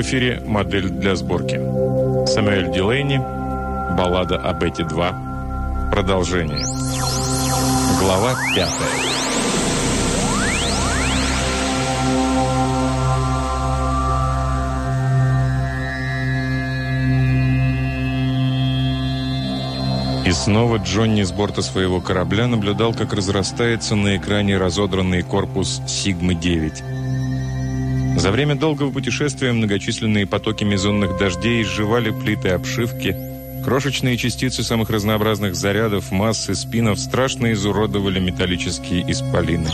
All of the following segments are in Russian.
В модель для сборки. Самуэль Дилейни, баллада о Бетти 2, продолжение. Глава пятая. И снова Джонни с борта своего корабля наблюдал, как разрастается на экране разодранный корпус Сигмы-9. За время долгого путешествия многочисленные потоки мезонных дождей сживали плиты обшивки, крошечные частицы самых разнообразных зарядов, массы, спинов страшно изуродовали металлические исполины.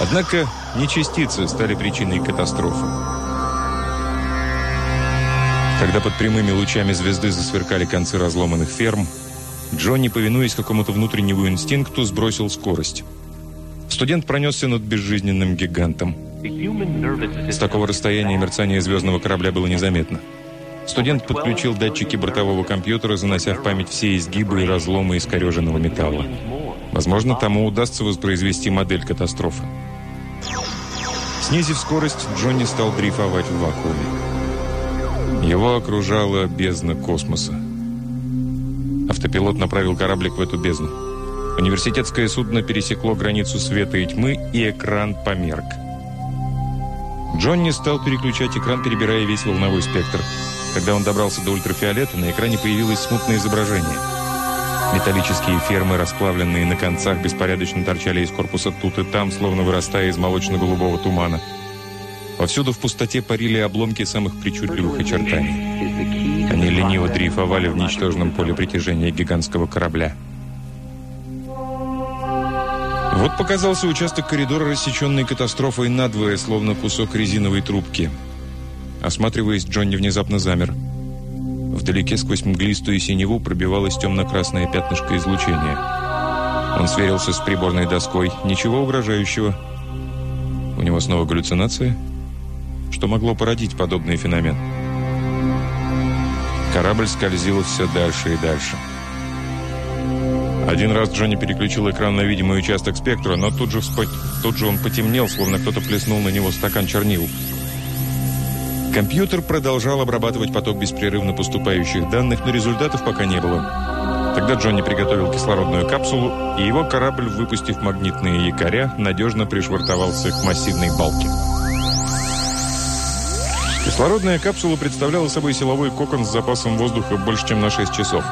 Однако не частицы стали причиной катастрофы. Когда под прямыми лучами звезды засверкали концы разломанных ферм, Джонни, повинуясь какому-то внутреннему инстинкту, сбросил скорость. Студент пронесся над безжизненным гигантом. С такого расстояния мерцание звездного корабля было незаметно. Студент подключил датчики бортового компьютера, занося в память все изгибы и разломы искореженного металла. Возможно, тому удастся воспроизвести модель катастрофы. Снизив скорость, Джонни стал дрейфовать в вакууме. Его окружала бездна космоса. Автопилот направил кораблик в эту бездну. Университетское судно пересекло границу света и тьмы, и экран померк. Джонни стал переключать экран, перебирая весь волновой спектр. Когда он добрался до ультрафиолета, на экране появилось смутное изображение. Металлические фермы, расплавленные на концах, беспорядочно торчали из корпуса тут и там, словно вырастая из молочно-голубого тумана. Повсюду в пустоте парили обломки самых причудливых очертаний. Они лениво дрейфовали в ничтожном поле притяжения гигантского корабля. Вот показался участок коридора, рассеченный катастрофой надвое, словно кусок резиновой трубки. Осматриваясь, Джонни внезапно замер. Вдалеке сквозь мглистую синеву пробивалось темно-красное пятнышко излучения. Он сверился с приборной доской. Ничего угрожающего. У него снова галлюцинация? Что могло породить подобный феномен? Корабль скользил все дальше и дальше. Один раз Джонни переключил экран на видимый участок спектра, но тут же, вспот... тут же он потемнел, словно кто-то плеснул на него стакан чернил. Компьютер продолжал обрабатывать поток беспрерывно поступающих данных, но результатов пока не было. Тогда Джонни приготовил кислородную капсулу, и его корабль, выпустив магнитные якоря, надежно пришвартовался к массивной балке. Кислородная капсула представляла собой силовой кокон с запасом воздуха больше, чем на 6 часов.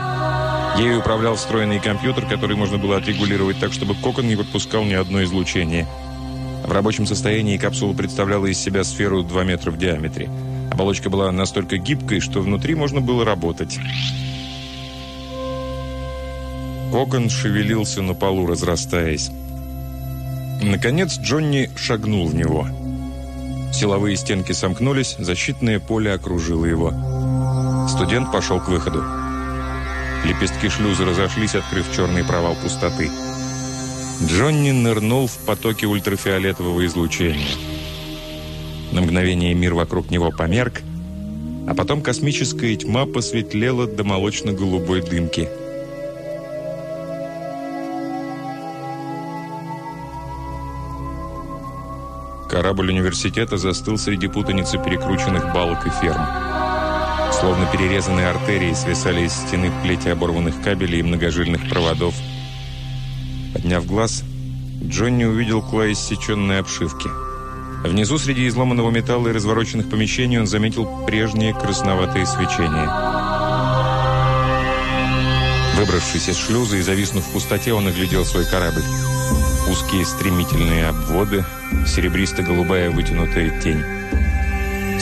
Ею управлял встроенный компьютер, который можно было отрегулировать так, чтобы кокон не выпускал ни одно излучение. В рабочем состоянии капсула представляла из себя сферу 2 метра в диаметре. Оболочка была настолько гибкой, что внутри можно было работать. Кокон шевелился на полу, разрастаясь. Наконец Джонни шагнул в него. Силовые стенки сомкнулись, защитное поле окружило его. Студент пошел к выходу. Лепестки шлюза разошлись, открыв черный провал пустоты. Джонни нырнул в потоки ультрафиолетового излучения. На мгновение мир вокруг него померк, а потом космическая тьма посветлела до молочно-голубой дымки. Корабль университета застыл среди путаницы перекрученных балок и ферм. Словно перерезанные артерии свисали из стены плети оборванных кабелей и многожильных проводов. Подняв глаз, Джонни увидел клей иссеченной обшивки. Внизу, среди изломанного металла и развороченных помещений, он заметил прежнее красноватое свечение. Выбравшись из шлюза и зависнув в пустоте, он оглядел свой корабль. Узкие стремительные обводы, серебристо-голубая вытянутая тень.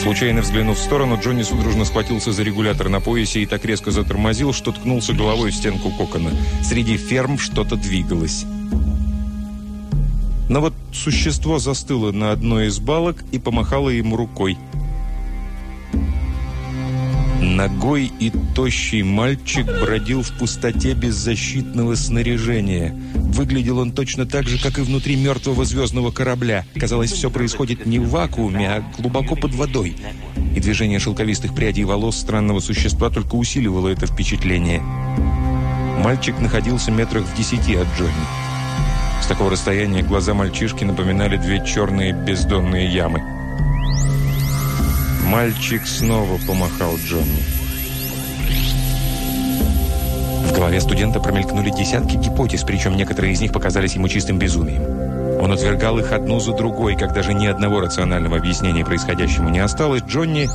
Случайно взглянув в сторону, Джонни судорожно схватился за регулятор на поясе и так резко затормозил, что ткнулся головой в стенку кокона. Среди ферм что-то двигалось. Но вот существо застыло на одной из балок и помахало ему рукой. Ногой и тощий мальчик бродил в пустоте беззащитного снаряжения. Выглядел он точно так же, как и внутри мертвого звездного корабля. Казалось, все происходит не в вакууме, а глубоко под водой. И движение шелковистых прядей волос странного существа только усиливало это впечатление. Мальчик находился метрах в десяти от Джонни. С такого расстояния глаза мальчишки напоминали две черные бездонные ямы. Мальчик снова помахал Джонни. В голове студента промелькнули десятки гипотез, причем некоторые из них показались ему чистым безумием. Он отвергал их одну за другой, когда же ни одного рационального объяснения происходящему не осталось, Джонни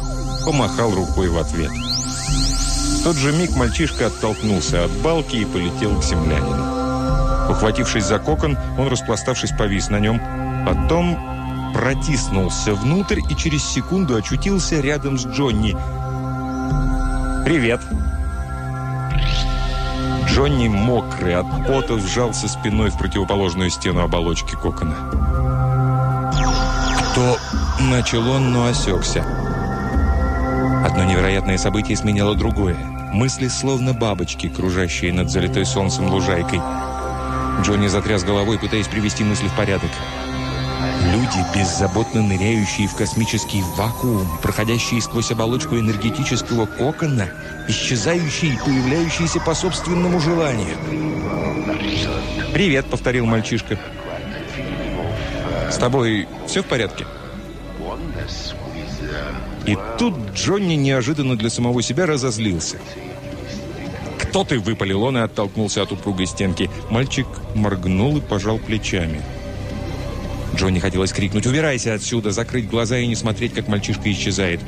помахал рукой в ответ. В тот же миг мальчишка оттолкнулся от балки и полетел к землянину. Ухватившись за кокон, он, распластавшись, повис на нем. Потом протиснулся внутрь и через секунду очутился рядом с Джонни. «Привет!» Джонни, мокрый от пота, вжался спиной в противоположную стену оболочки кокона. «Кто?» – начал он, но осекся. Одно невероятное событие сменяло другое. Мысли словно бабочки, кружащие над залитой солнцем лужайкой. Джонни затряс головой, пытаясь привести мысли в порядок. Люди, беззаботно ныряющие в космический вакуум, проходящие сквозь оболочку энергетического кокона, исчезающие и появляющиеся по собственному желанию. «Привет», — повторил мальчишка. «С тобой все в порядке?» И тут Джонни неожиданно для самого себя разозлился. «Кто ты?» – выпалил он и оттолкнулся от упругой стенки. Мальчик моргнул и пожал плечами. Джонни хотелось крикнуть «Убирайся отсюда!», закрыть глаза и не смотреть, как мальчишка исчезает.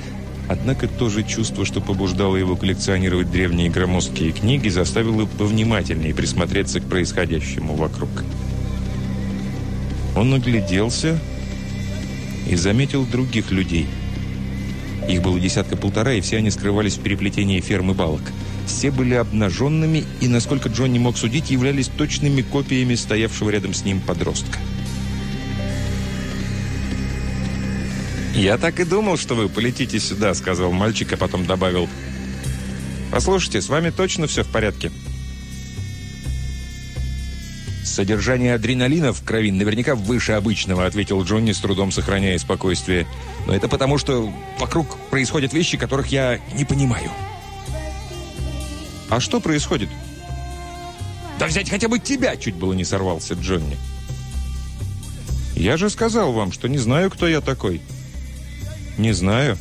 Однако то же чувство, что побуждало его коллекционировать древние громоздкие книги, заставило повнимательнее присмотреться к происходящему вокруг. Он огляделся и заметил других людей. Их было десятка-полтора, и все они скрывались в переплетении фермы балок. Все были обнаженными и, насколько Джонни мог судить, являлись точными копиями стоявшего рядом с ним подростка. «Я так и думал, что вы полетите сюда», — сказал мальчик, а потом добавил. «Послушайте, с вами точно все в порядке?» «Содержание адреналина в крови наверняка выше обычного», — ответил Джонни, с трудом сохраняя спокойствие. «Но это потому, что вокруг происходят вещи, которых я не понимаю». «А что происходит?» «Да взять хотя бы тебя!» — чуть было не сорвался Джонни. «Я же сказал вам, что не знаю, кто я такой». «Не знаю».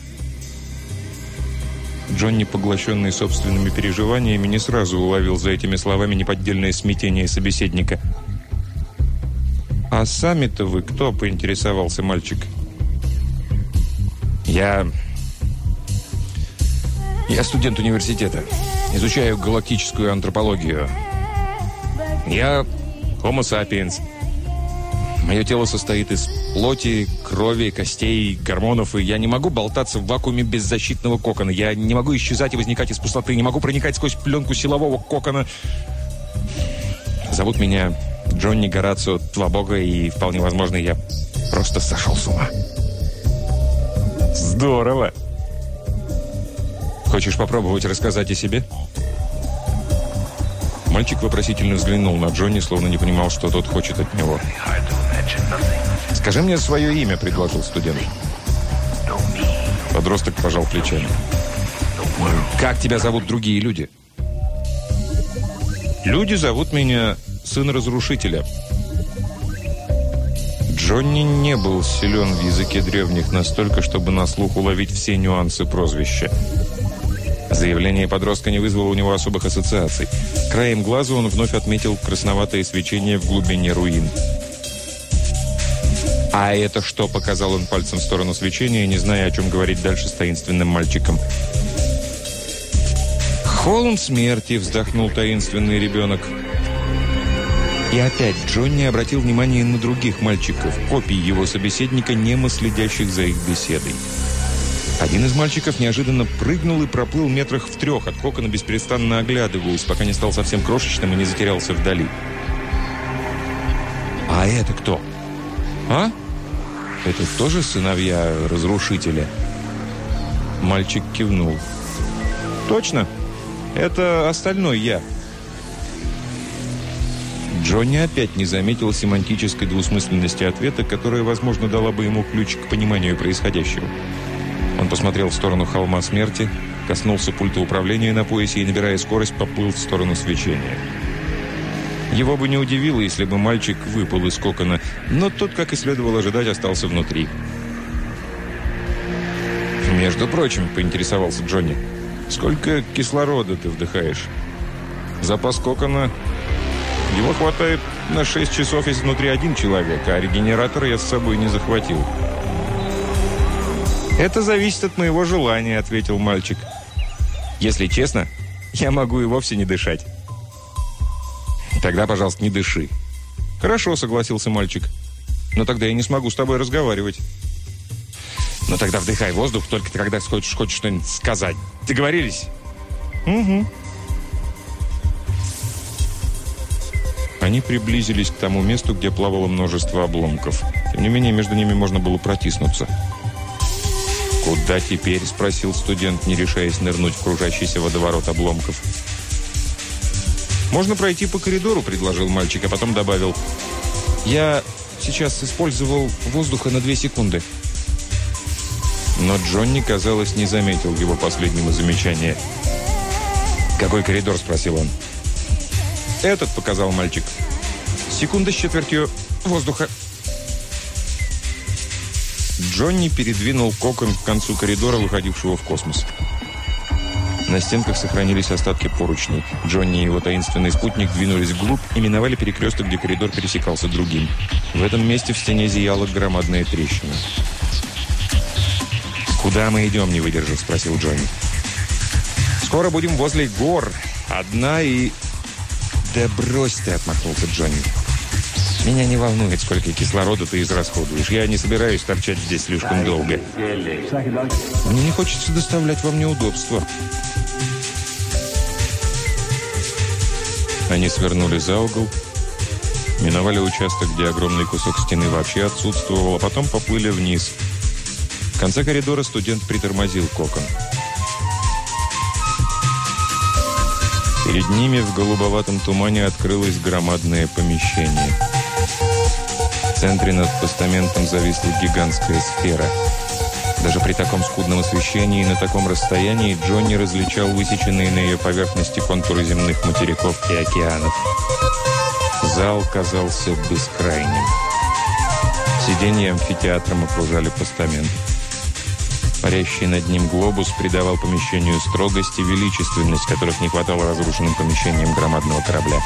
Джонни, поглощенный собственными переживаниями, не сразу уловил за этими словами неподдельное смятение собеседника. «А сами-то вы кто?» – поинтересовался мальчик. «Я... я студент университета. Изучаю галактическую антропологию. Я Homo sapiens». Мое тело состоит из плоти, крови, костей, гормонов, и я не могу болтаться в вакууме без защитного кокона. Я не могу исчезать и возникать из пустоты, не могу проникать сквозь пленку силового кокона. Зовут меня Джонни Горацио Твабога, и вполне возможно, я просто сошел с ума. Здорово! Хочешь попробовать рассказать о себе? Мальчик вопросительно взглянул на Джонни, словно не понимал, что тот хочет от него. «Скажи мне свое имя», — предложил студент. Подросток пожал плечами. «Как тебя зовут другие люди?» «Люди зовут меня Сын Разрушителя». Джонни не был силен в языке древних настолько, чтобы на слух уловить все нюансы прозвища. Заявление подростка не вызвало у него особых ассоциаций. Краем глаза он вновь отметил красноватое свечение в глубине руин. «А это что?» – показал он пальцем в сторону свечения, не зная, о чем говорить дальше с таинственным мальчиком. «Холм смерти!» – вздохнул таинственный ребенок. И опять Джонни обратил внимание на других мальчиков, копий его собеседника, немо следящих за их беседой. Один из мальчиков неожиданно прыгнул и проплыл метрах в трех от кокона, бесперестанно оглядываясь, пока не стал совсем крошечным и не затерялся вдали. «А это кто?» «А? Это тоже сыновья разрушителя?» Мальчик кивнул. «Точно. Это остальной я». Джонни опять не заметил семантической двусмысленности ответа, которая, возможно, дала бы ему ключ к пониманию происходящего. Он посмотрел в сторону холма смерти, коснулся пульта управления на поясе и, набирая скорость, поплыл в сторону свечения. Его бы не удивило, если бы мальчик выпал из кокона, но тот, как и следовало ожидать, остался внутри. «Между прочим», — поинтересовался Джонни, «сколько кислорода ты вдыхаешь?» «Запас кокона его хватает на 6 часов, если внутри один человек, а регенератор я с собой не захватил». «Это зависит от моего желания», — ответил мальчик. «Если честно, я могу и вовсе не дышать». «Тогда, пожалуйста, не дыши». «Хорошо», — согласился мальчик. «Но тогда я не смогу с тобой разговаривать». «Ну тогда вдыхай воздух, только когда хочешь, хочешь что-нибудь сказать. Договорились?» «Угу». Они приблизились к тому месту, где плавало множество обломков. Тем не менее, между ними можно было протиснуться. «Куда теперь?» – спросил студент, не решаясь нырнуть в кружащийся водоворот обломков. «Можно пройти по коридору», – предложил мальчик, а потом добавил. «Я сейчас использовал воздуха на две секунды». Но Джонни, казалось, не заметил его последнего замечания. «Какой коридор?» – спросил он. «Этот», – показал мальчик. «Секунда с четвертью воздуха». Джонни передвинул кокон к концу коридора, выходившего в космос. На стенках сохранились остатки поручней. Джонни и его таинственный спутник двинулись вглубь и миновали перекресток, где коридор пересекался другим. В этом месте в стене зияла громадная трещина. «Куда мы идем?» – не выдержал, спросил Джонни. «Скоро будем возле гор. Одна и...» «Да брось ты!» – отмахнулся Джонни. «Меня не волнует, сколько кислорода ты израсходуешь. Я не собираюсь торчать здесь слишком долго. Мне не хочется доставлять вам неудобства». Они свернули за угол, миновали участок, где огромный кусок стены вообще отсутствовал, а потом поплыли вниз – в конце коридора студент притормозил кокон. Перед ними в голубоватом тумане открылось громадное помещение. Центре над постаментом зависла гигантская сфера. Даже при таком скудном освещении и на таком расстоянии Джонни различал высеченные на ее поверхности контуры земных материков и океанов. Зал казался бескрайним. Сиденья амфитеатром окружали постамент. Парящий над ним глобус придавал помещению строгость и величественность, которых не хватало разрушенным помещениям громадного корабля.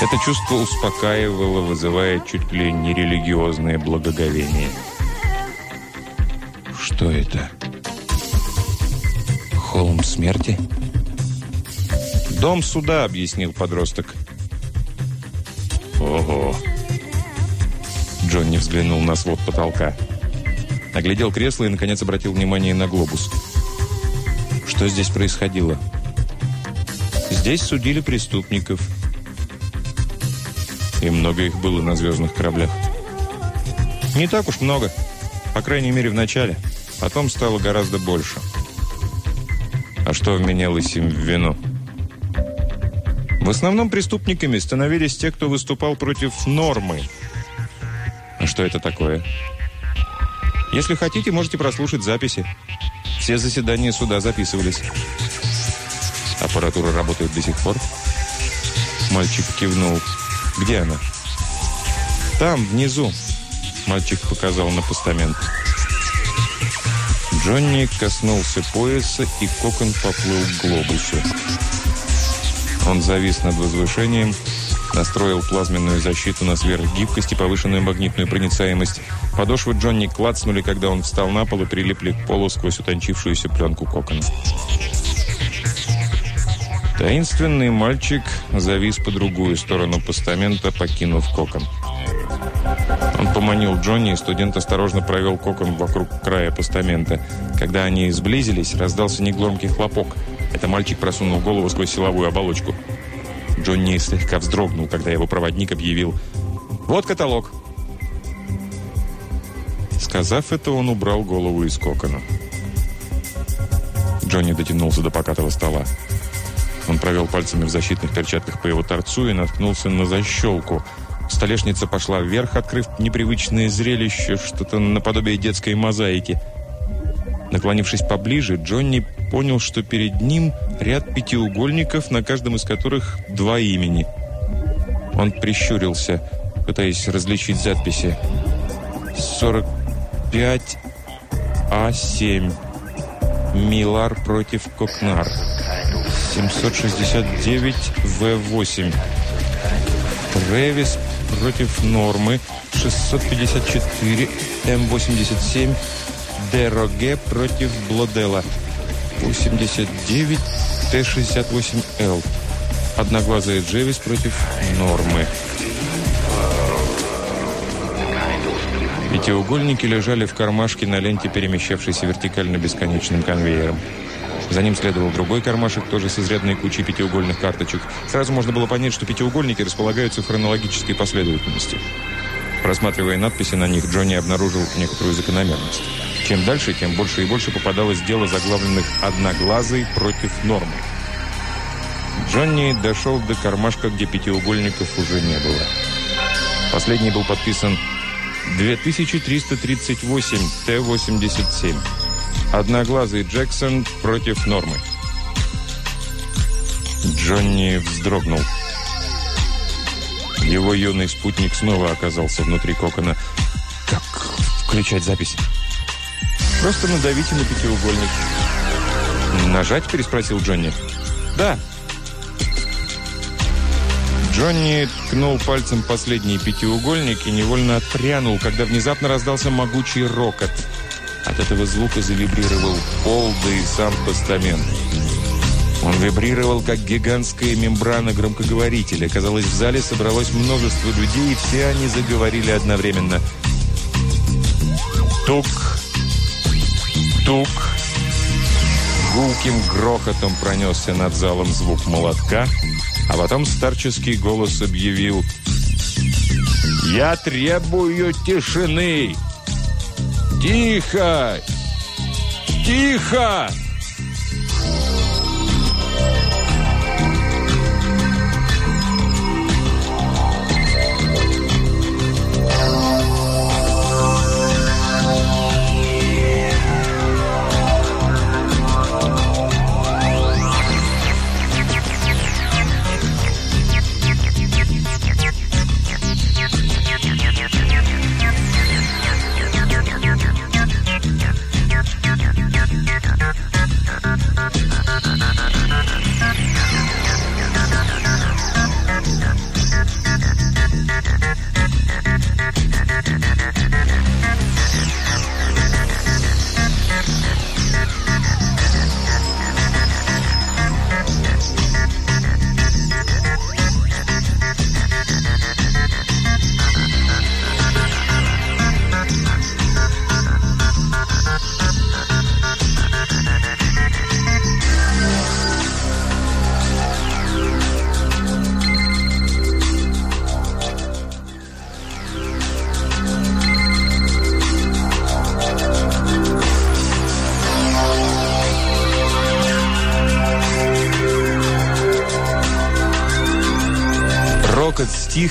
Это чувство успокаивало, вызывая чуть ли не религиозное благоговение. Что это? Холм смерти? «Дом суда», — объяснил подросток. «Ого!» Джонни взглянул на свод потолка. Оглядел кресло и, наконец, обратил внимание на глобус. Что здесь происходило? Здесь судили преступников. И много их было на звездных кораблях. Не так уж много. По крайней мере, в начале. Потом стало гораздо больше. А что вменялось им в вину? В основном преступниками становились те, кто выступал против нормы. А что это такое? Если хотите, можете прослушать записи. Все заседания суда записывались. Аппаратура работает до сих пор? Мальчик кивнул. Где она? Там, внизу. Мальчик показал на постамент. Джонни коснулся пояса, и кокон поплыл к глобусу. Он завис над возвышением, Настроил плазменную защиту на сверхгибкость и повышенную магнитную проницаемость. Подошвы Джонни клацнули, когда он встал на пол и прилипли к полу сквозь утончившуюся пленку кокона. Таинственный мальчик завис по другую сторону постамента, покинув кокон. Он поманил Джонни, и студент осторожно провел кокон вокруг края постамента. Когда они сблизились, раздался негромкий хлопок. Это мальчик просунул голову сквозь силовую оболочку. Джонни слегка вздрогнул, когда его проводник объявил «Вот каталог». Сказав это, он убрал голову из кокона. Джонни дотянулся до покатого стола. Он провел пальцами в защитных перчатках по его торцу и наткнулся на защелку. Столешница пошла вверх, открыв непривычное зрелище, что-то наподобие детской мозаики. Наклонившись поближе, Джонни понял, что перед ним ряд пятиугольников, на каждом из которых два имени. Он прищурился, пытаясь различить записи. «Сорок пять...» А7. Милар против Кокнар. 769 В8. Тревис против Нормы. 654 М87. Дероге против Блодела. 89 Т68Л. Одноглазая Джевис против Нормы. Пятиугольники лежали в кармашке на ленте, перемещавшейся вертикально бесконечным конвейером. За ним следовал другой кармашек, тоже с изрядной кучей пятиугольных карточек. Сразу можно было понять, что пятиугольники располагаются в хронологической последовательности. Просматривая надписи на них, Джонни обнаружил некоторую закономерность. Чем дальше, тем больше и больше попадалось дело заглавленных «одноглазый против нормы». Джонни дошел до кармашка, где пятиугольников уже не было. Последний был подписан 2338 Т-87. Одноглазый Джексон против нормы. Джонни вздрогнул. Его юный спутник снова оказался внутри кокона. «Как включать запись?» «Просто надавите на пятиугольник». «Нажать?» – переспросил Джонни. «Да». Джонни ткнул пальцем последний пятиугольник и невольно отпрянул, когда внезапно раздался могучий рокот. От этого звука завибрировал пол, да и сам постамент. Он вибрировал, как гигантская мембрана громкоговорителя. Казалось, в зале собралось множество людей, и все они заговорили одновременно. Тук, тук. Гулким грохотом пронесся над залом звук молотка — а потом старческий голос объявил «Я требую тишины! Тихо! Тихо!»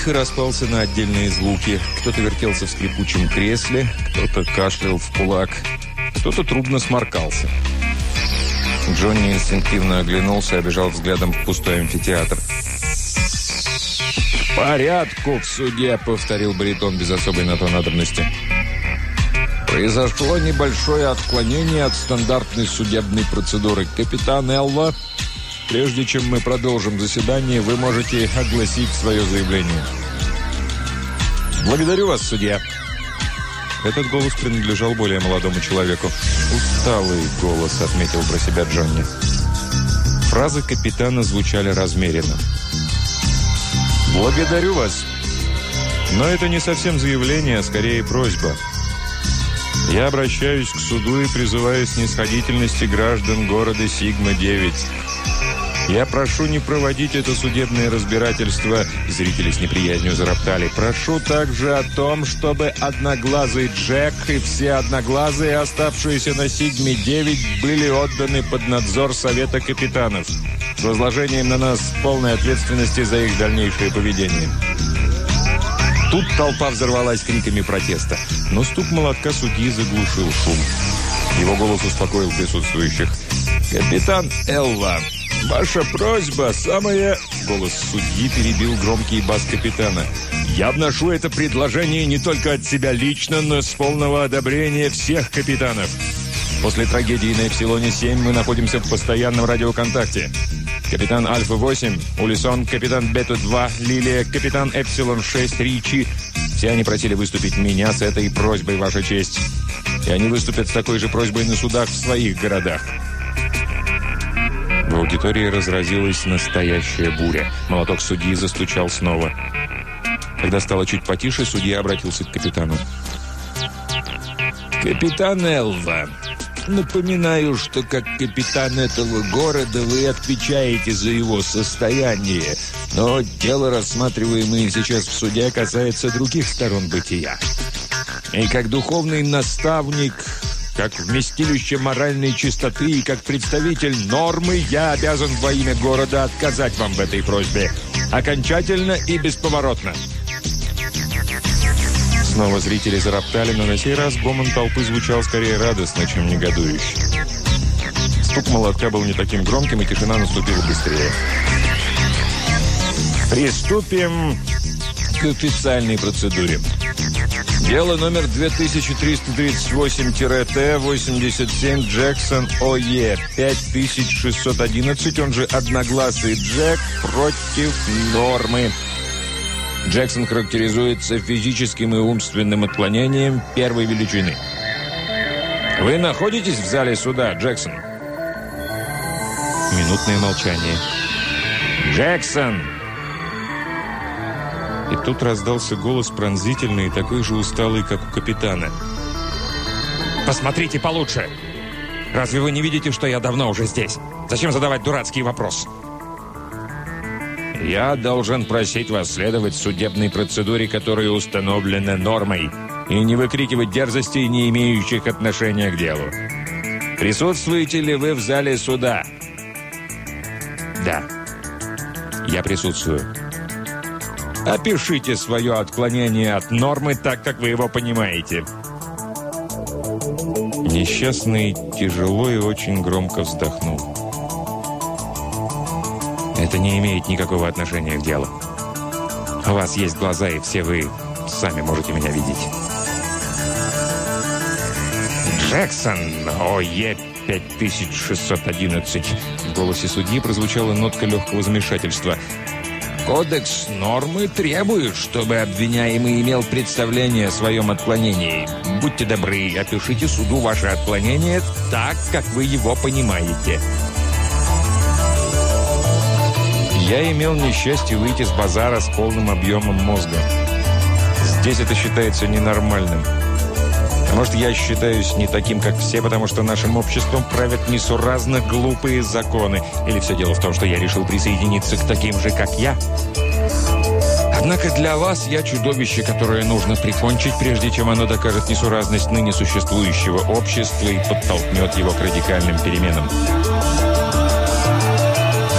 Тихо распался на отдельные звуки. Кто-то вертелся в скрипучем кресле, кто-то кашлял в кулак, кто-то трудно сморкался. Джонни инстинктивно оглянулся и обижал взглядом в пустой амфитеатр. «Порядку в суде», — повторил баритон без особой на то надобности. «Произошло небольшое отклонение от стандартной судебной процедуры. Капитан Элла Прежде чем мы продолжим заседание, вы можете огласить свое заявление. Благодарю вас, судья. Этот голос принадлежал более молодому человеку. «Усталый голос», — отметил про себя Джонни. Фразы капитана звучали размеренно. «Благодарю вас. Но это не совсем заявление, а скорее просьба. Я обращаюсь к суду и призываю снисходительности граждан города Сигма-9. Я прошу не проводить это судебное разбирательство. Зрители с неприязнью зароптали. Прошу также о том, чтобы одноглазый Джек и все одноглазые, оставшиеся на Сигме-9, были отданы под надзор Совета капитанов с возложением на нас полной ответственности за их дальнейшее поведение. Тут толпа взорвалась криками протеста, но стук молотка судьи заглушил шум. Его голос успокоил присутствующих. «Капитан Элла, «Ваша просьба самая...» Голос судьи перебил громкий бас капитана. «Я вношу это предложение не только от себя лично, но с полного одобрения всех капитанов. После трагедии на Эпсилоне-7 мы находимся в постоянном радиоконтакте. Капитан Альфа-8, Улисон, капитан Бету-2, Лилия, капитан Эпсилон-6, Ричи. Все они просили выступить меня с этой просьбой, Ваша честь. И они выступят с такой же просьбой на судах в своих городах. Аудитории разразилась настоящая буря. Молоток судьи застучал снова. Когда стало чуть потише, судья обратился к капитану. «Капитан Элва, напоминаю, что как капитан этого города вы отвечаете за его состояние, но дело, рассматриваемое сейчас в суде, касается других сторон бытия. И как духовный наставник, как вместилище моральной чистоты и как представитель нормы, я обязан во имя города отказать вам в этой просьбе. Окончательно и бесповоротно. Снова зрители зароптали, но на сей раз гомон толпы звучал скорее радостно, чем негодующе. Стук молотка был не таким громким, и тишина наступила быстрее. Приступим к официальной процедуре. Дело номер 2338-Т-87 Джексон ОЕ 5611, он же одногласый Джек против нормы. Джексон характеризуется физическим и умственным отклонением первой величины. Вы находитесь в зале суда, Джексон? Минутное молчание. Джексон! И тут раздался голос пронзительный такой же усталый, как у капитана. «Посмотрите получше! Разве вы не видите, что я давно уже здесь? Зачем задавать дурацкий вопрос?» Я должен просить вас следовать судебной процедуре, которая установлена нормой, и не выкрикивать дерзостей, не имеющих отношения к делу. Присутствуете ли вы в зале суда? Да. Я присутствую. Опишите свое отклонение от нормы так, как вы его понимаете. Несчастный тяжело и очень громко вздохнул. Это не имеет никакого отношения к делу. У вас есть глаза, и все вы сами можете меня видеть. Джексон, ОЕ 5611. В голосе судьи прозвучала нотка легкого замешательства. Кодекс нормы требует, чтобы обвиняемый имел представление о своем отклонении. Будьте добры, опишите суду ваше отклонение так, как вы его понимаете. Я имел несчастье выйти с базара с полным объемом мозга. Здесь это считается ненормальным. Может, я считаюсь не таким, как все, потому что нашим обществом правят несуразно глупые законы. Или все дело в том, что я решил присоединиться к таким же, как я? Однако для вас я чудовище, которое нужно прикончить, прежде чем оно докажет несуразность ныне существующего общества и подтолкнет его к радикальным переменам.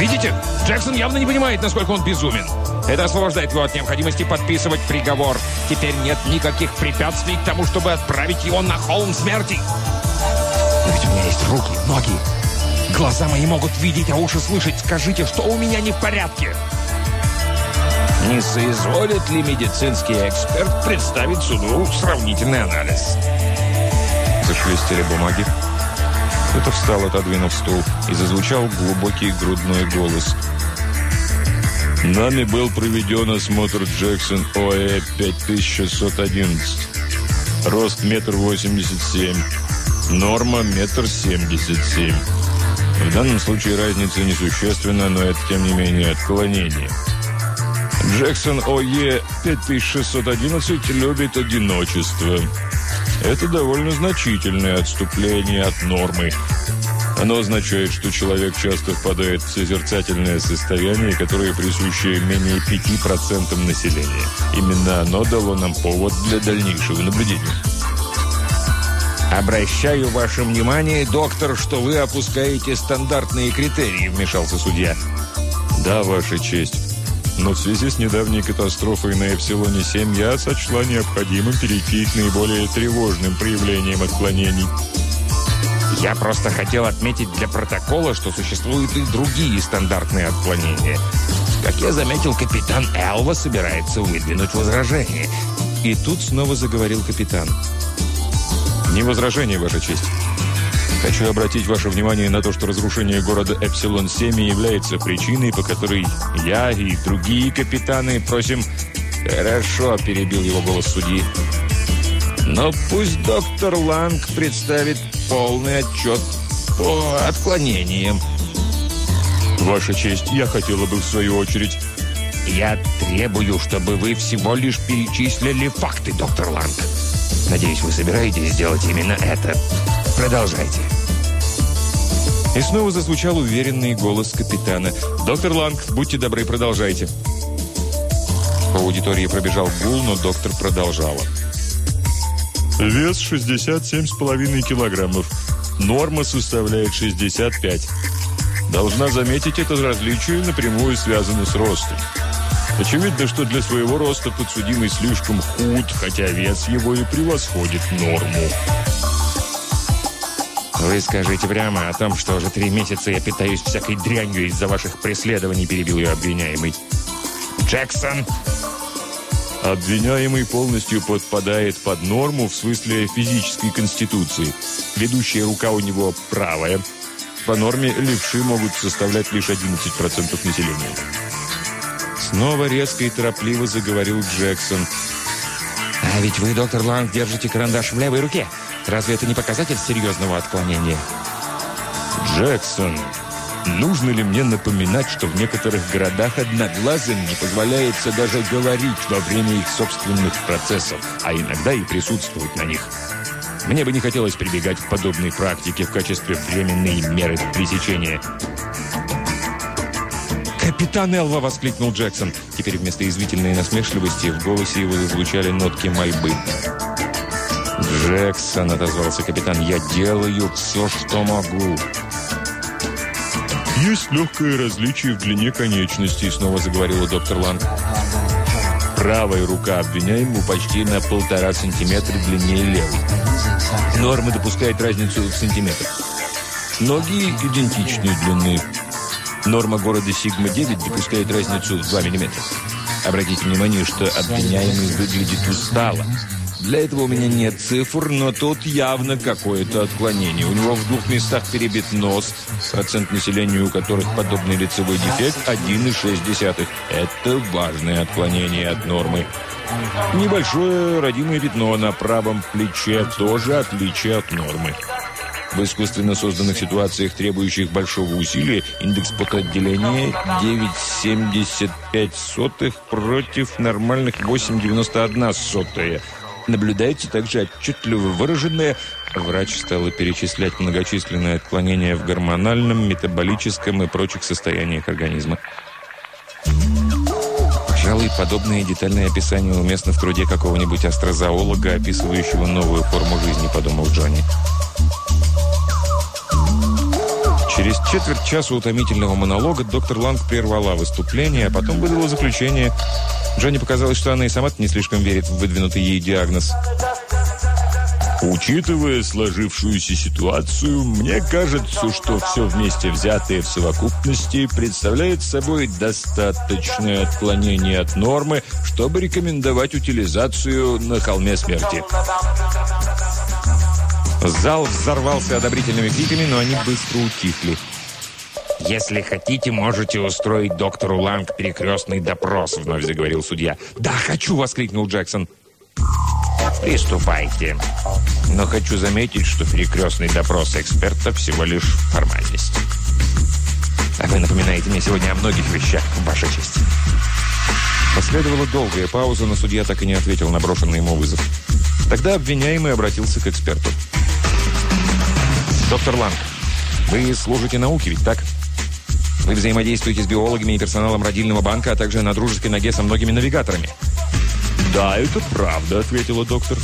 Видите? Джексон явно не понимает, насколько он безумен. Это освобождает его от необходимости подписывать приговор. Теперь нет никаких препятствий к тому, чтобы отправить его на холм смерти. Но ведь у меня есть руки, ноги. Глаза мои могут видеть, а уши слышать. Скажите, что у меня не в порядке? Не соизволит ли медицинский эксперт представить суду сравнительный анализ? Зашелестели бумаги. Кто-то встал, отодвинув стул, и зазвучал глубокий грудной голос. Нами был проведен осмотр Джексон ОЭ 5611. Рост метр восемьдесят семь. Норма метр семьдесят семь. В данном случае разница несущественна, но это, тем не менее, отклонение. Джексон ОЕ 5611 любит одиночество. Это довольно значительное отступление от нормы. Оно означает, что человек часто впадает в созерцательное состояние, которое присуще менее 5% населения. Именно оно дало нам повод для дальнейшего наблюдения. «Обращаю ваше внимание, доктор, что вы опускаете стандартные критерии», вмешался судья. «Да, Ваша честь. Но в связи с недавней катастрофой на Эпсилоне-7 я сочла необходимым перейти к наиболее тревожным проявлениям отклонений. Я просто хотел отметить для протокола, что существуют и другие стандартные отклонения. Как я заметил, капитан Элва собирается выдвинуть возражение. И тут снова заговорил капитан. «Не возражение, Ваша честь. Хочу обратить ваше внимание на то, что разрушение города Эпсилон-7 является причиной, по которой я и другие капитаны просим... Хорошо, перебил его голос судьи. Но пусть доктор Ланг представит полный отчет по отклонениям. Ваша честь, я хотела бы в свою очередь... Я требую, чтобы вы всего лишь перечислили факты, доктор Ланг. Надеюсь, вы собираетесь сделать именно это. Продолжайте. И снова зазвучал уверенный голос капитана. «Доктор Ланг, будьте добры, продолжайте». По аудитории пробежал гул, но доктор продолжала. Вес 67,5 килограммов. Норма составляет 65. Должна заметить, это различие напрямую связано с ростом. Очевидно, что для своего роста подсудимый слишком худ, хотя вес его и превосходит норму. «Вы скажите прямо о том, что уже три месяца я питаюсь всякой дрянью из-за ваших преследований», перебил ее обвиняемый. «Джексон!» Обвиняемый полностью подпадает под норму в смысле физической конституции. Ведущая рука у него правая. По норме левши могут составлять лишь 11% населения. Снова резко и торопливо заговорил Джексон. «А ведь вы, доктор Ланг, держите карандаш в левой руке. Разве это не показатель серьезного отклонения?» «Джексон, нужно ли мне напоминать, что в некоторых городах одноглазым не позволяется даже говорить во время их собственных процессов, а иногда и присутствовать на них?» Мне бы не хотелось прибегать к подобной практике в качестве временной меры пресечения. «Капитан Элва!» — воскликнул Джексон. Теперь вместо извительной насмешливости в голосе его зазвучали нотки мольбы. «Джексон!» — отозвался капитан. «Я делаю все, что могу!» «Есть легкое различие в длине конечностей», — снова заговорила доктор Ланг. Правая рука обвиняемого почти на полтора сантиметра длиннее левой. Норма допускает разницу в сантиметрах. Ноги идентичной длины. Норма города Сигма-9 допускает разницу в 2 мм. Обратите внимание, что обвиняемый выглядит устало. Для этого у меня нет цифр, но тут явно какое-то отклонение. У него в двух местах перебит нос, процент населения у которых подобный лицевой дефект 1,6. Это важное отклонение от нормы. Небольшое родимое пятно на правом плече тоже отличие от нормы. В искусственно созданных ситуациях, требующих большого усилия, индекс потоотделения 9,75 против нормальных 8,91. Наблюдается также отчетливо выраженное... Врач стала перечислять многочисленные отклонения в гормональном, метаболическом и прочих состояниях организма. Пожалуй, подобное детальное описание уместно в труде какого-нибудь астрозоолога, описывающего новую форму жизни, подумал Джонни. Через четверть часа утомительного монолога доктор Ланг прервала выступление, а потом выдала заключение. Джонни показалось, что она и сама не слишком верит в выдвинутый ей диагноз. Учитывая сложившуюся ситуацию, мне кажется, что все вместе взятое в совокупности представляет собой достаточное отклонение от нормы, чтобы рекомендовать утилизацию на холме смерти. Зал взорвался одобрительными криками, но они быстро утихли. «Если хотите, можете устроить доктору Ланг перекрестный допрос», — вновь заговорил судья. «Да, хочу!» — воскликнул Джексон. «Приступайте. Но хочу заметить, что перекрестный допрос эксперта всего лишь формальность. А вы напоминаете мне сегодня о многих вещах, Ваша честь». Последовала долгая пауза, но судья так и не ответил на брошенный ему вызов. Тогда обвиняемый обратился к эксперту. «Доктор Ланг, вы служите науке, ведь так?» Вы взаимодействуете с биологами и персоналом родильного банка, а также на дружеской ноге со многими навигаторами. «Да, это правда», — ответила доктор.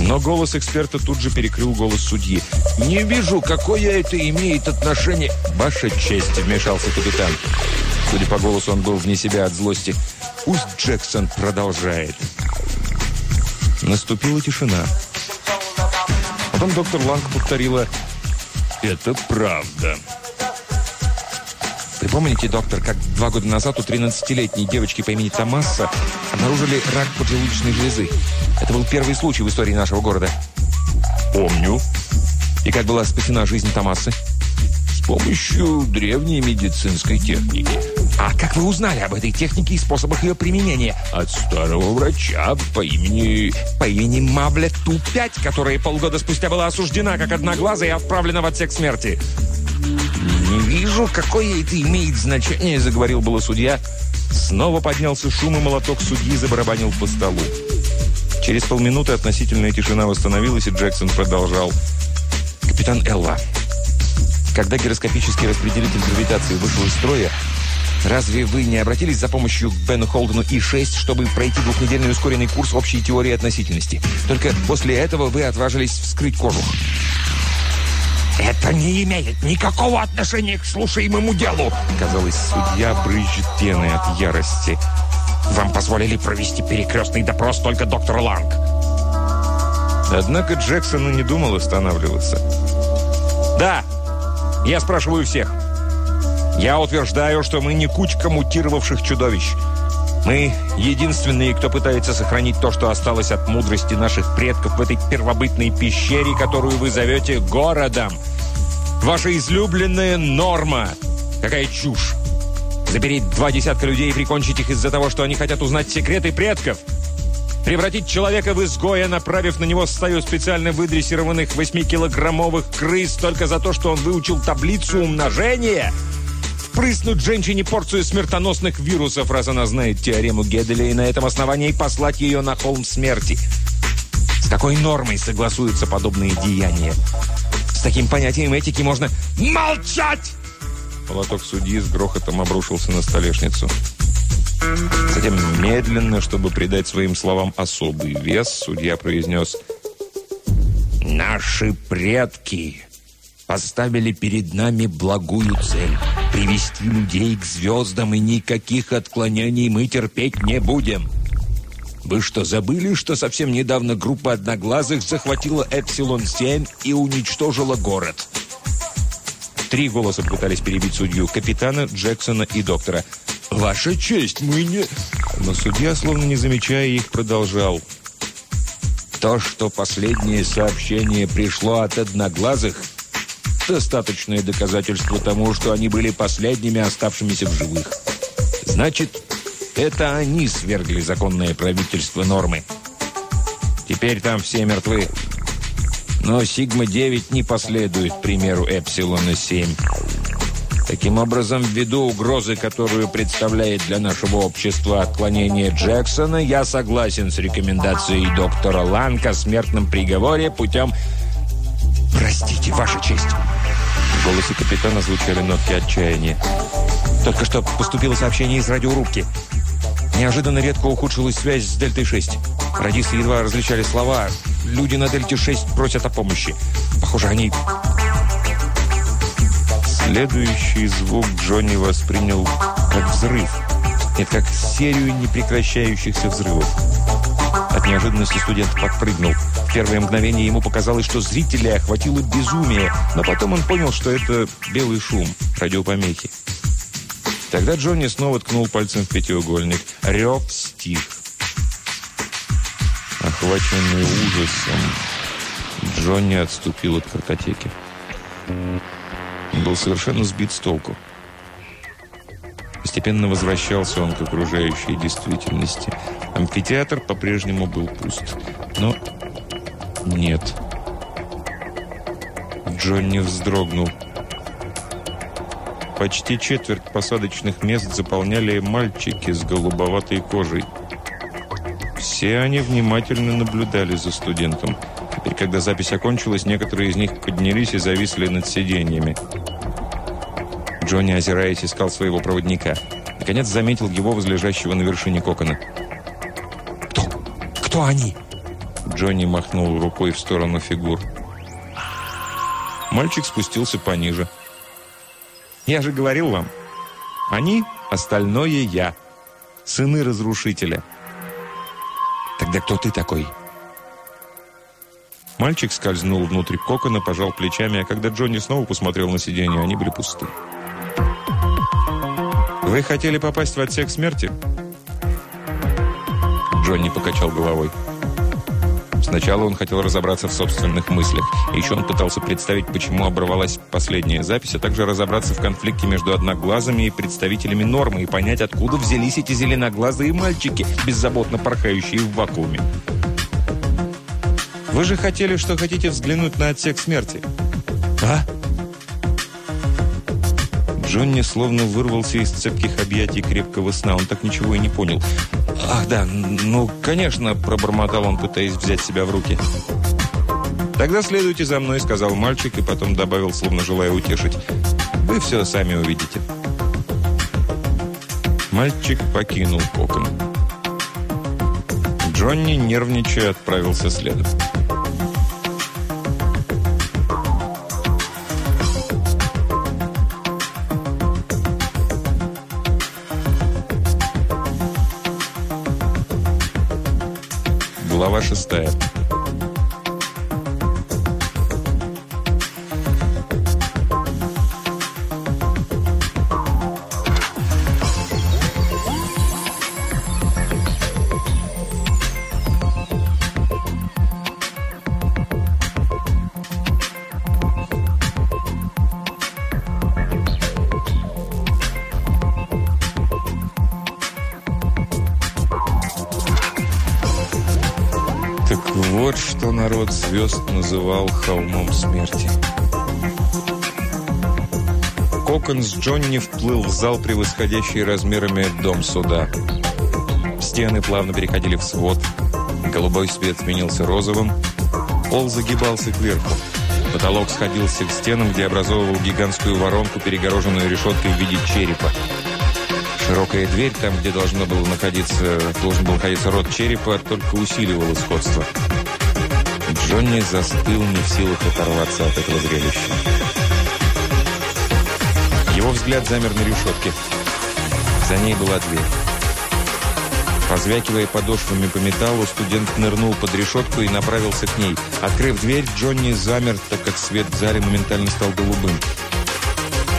Но голос эксперта тут же перекрыл голос судьи. «Не вижу, какое это имеет отношение...» «Ваша честь», — вмешался капитан. Судя по голосу, он был вне себя от злости. «Пусть Джексон продолжает». Наступила тишина. Потом доктор Ланг повторила «Это правда». Вы помните, доктор, как два года назад у 13-летней девочки по имени Томаса обнаружили рак поджелудочной железы? Это был первый случай в истории нашего города. Помню. И как была спасена жизнь Томаса? С помощью древней медицинской техники. А как вы узнали об этой технике и способах ее применения? От старого врача по имени... По имени Мавле Ту-5, которая полгода спустя была осуждена как одноглазая и отправлена в отсек смерти. «Не вижу, какое это имеет значение», — заговорил было судья. Снова поднялся шум, и молоток судьи забарабанил по столу. Через полминуты относительная тишина восстановилась, и Джексон продолжал. «Капитан Элла, когда гироскопический распределитель гравитации вышел из строя, разве вы не обратились за помощью к Бену Холдену И-6, чтобы пройти двухнедельный ускоренный курс общей теории относительности? Только после этого вы отважились вскрыть кожух». «Это не имеет никакого отношения к слушаемому делу!» Казалось, судья брызжет пеной от ярости. «Вам позволили провести перекрестный допрос только доктор Ланг». Однако Джексон не думал останавливаться. «Да, я спрашиваю всех. Я утверждаю, что мы не кучка мутировавших чудовищ. Мы единственные, кто пытается сохранить то, что осталось от мудрости наших предков в этой первобытной пещере, которую вы зовете городом. Ваша излюбленная норма. Какая чушь. Запереть два десятка людей и прикончить их из-за того, что они хотят узнать секреты предков. Превратить человека в изгоя, направив на него стаю специально выдрессированных восьмикилограммовых крыс только за то, что он выучил таблицу умножения – впрыснуть женщине порцию смертоносных вирусов, раз она знает теорему Геделя, и на этом основании послать ее на холм смерти. С какой нормой согласуются подобные деяния? С таким понятием этики можно молчать! Молоток судьи с грохотом обрушился на столешницу. Затем медленно, чтобы придать своим словам особый вес, судья произнес «Наши предки поставили перед нами благую цель — привести людей к звездам, и никаких отклонений мы терпеть не будем. Вы что, забыли, что совсем недавно группа одноглазых захватила Эпсилон-7 и уничтожила город? Три голоса пытались перебить судью — капитана, Джексона и доктора. «Ваша честь, мы не...» Но судья, словно не замечая их, продолжал. «То, что последнее сообщение пришло от одноглазых — Достаточное доказательство тому, что они были последними оставшимися в живых. Значит, это они свергли законное правительство нормы. Теперь там все мертвы. Но Сигма-9 не последует примеру Эпсилона-7. Таким образом, ввиду угрозы, которую представляет для нашего общества отклонение Джексона, я согласен с рекомендацией доктора Ланка о смертном приговоре путем... Простите, Ваша честь. В голосе капитана звучали нотки отчаяния. Только что поступило сообщение из радиорубки. Неожиданно редко ухудшилась связь с Дельтой-6. Радисты едва различали слова. Люди на Дельте-6 просят о помощи. Похоже, они... Следующий звук Джонни воспринял как взрыв. Нет, как серию непрекращающихся взрывов. От неожиданности студент подпрыгнул. В первое мгновение ему показалось, что зрителей охватило безумие, но потом он понял, что это белый шум, радиопомехи. Тогда Джонни снова ткнул пальцем в пятиугольник. Рев стих. Охваченный ужасом, Джонни отступил от картотеки. Он был совершенно сбит с толку. Постепенно возвращался он к окружающей действительности. Амфитеатр по-прежнему был пуст. Но нет. Джонни вздрогнул. Почти четверть посадочных мест заполняли мальчики с голубоватой кожей. Все они внимательно наблюдали за студентом. Теперь, когда запись окончилась, некоторые из них поднялись и зависли над сиденьями. Джонни, озираясь, искал своего проводника. Наконец заметил его, возлежащего на вершине кокона. «Кто? Кто они?» Джонни махнул рукой в сторону фигур. Мальчик спустился пониже. «Я же говорил вам, они — остальное я, сыны разрушителя». «Тогда кто ты такой?» Мальчик скользнул внутрь кокона, пожал плечами, а когда Джонни снова посмотрел на сиденье, они были пусты. «Вы хотели попасть в отсек смерти?» Джонни покачал головой. Сначала он хотел разобраться в собственных мыслях. Еще он пытался представить, почему оборвалась последняя запись, а также разобраться в конфликте между одноглазыми и представителями нормы и понять, откуда взялись эти зеленоглазые мальчики, беззаботно порхающие в вакууме. «Вы же хотели, что хотите взглянуть на отсек смерти?» «А?» Джонни словно вырвался из цепких объятий крепкого сна. Он так ничего и не понял. «Ах, да, ну, конечно», – пробормотал он, пытаясь взять себя в руки. «Тогда следуйте за мной», – сказал мальчик, и потом добавил, словно желая утешить. «Вы все сами увидите». Мальчик покинул кокон. Джонни, нервничая, отправился следом. Шестая. Называл холмом смерти. Кокон с Джонни вплыл в зал, превосходящий размерами дом суда. Стены плавно переходили в свод. Голубой свет сменился розовым. Пол загибался кверху. Потолок сходился к стенам, где образовывал гигантскую воронку, перегороженную решеткой в виде черепа. Широкая дверь, там, где должно было находиться, должен был находиться рот черепа, только усиливала сходство. Джонни застыл, не в силах оторваться от этого зрелища. Его взгляд замер на решетке. За ней была дверь. Позвякивая подошвами по металлу, студент нырнул под решетку и направился к ней. Открыв дверь, Джонни замер, так как свет в зале моментально стал голубым.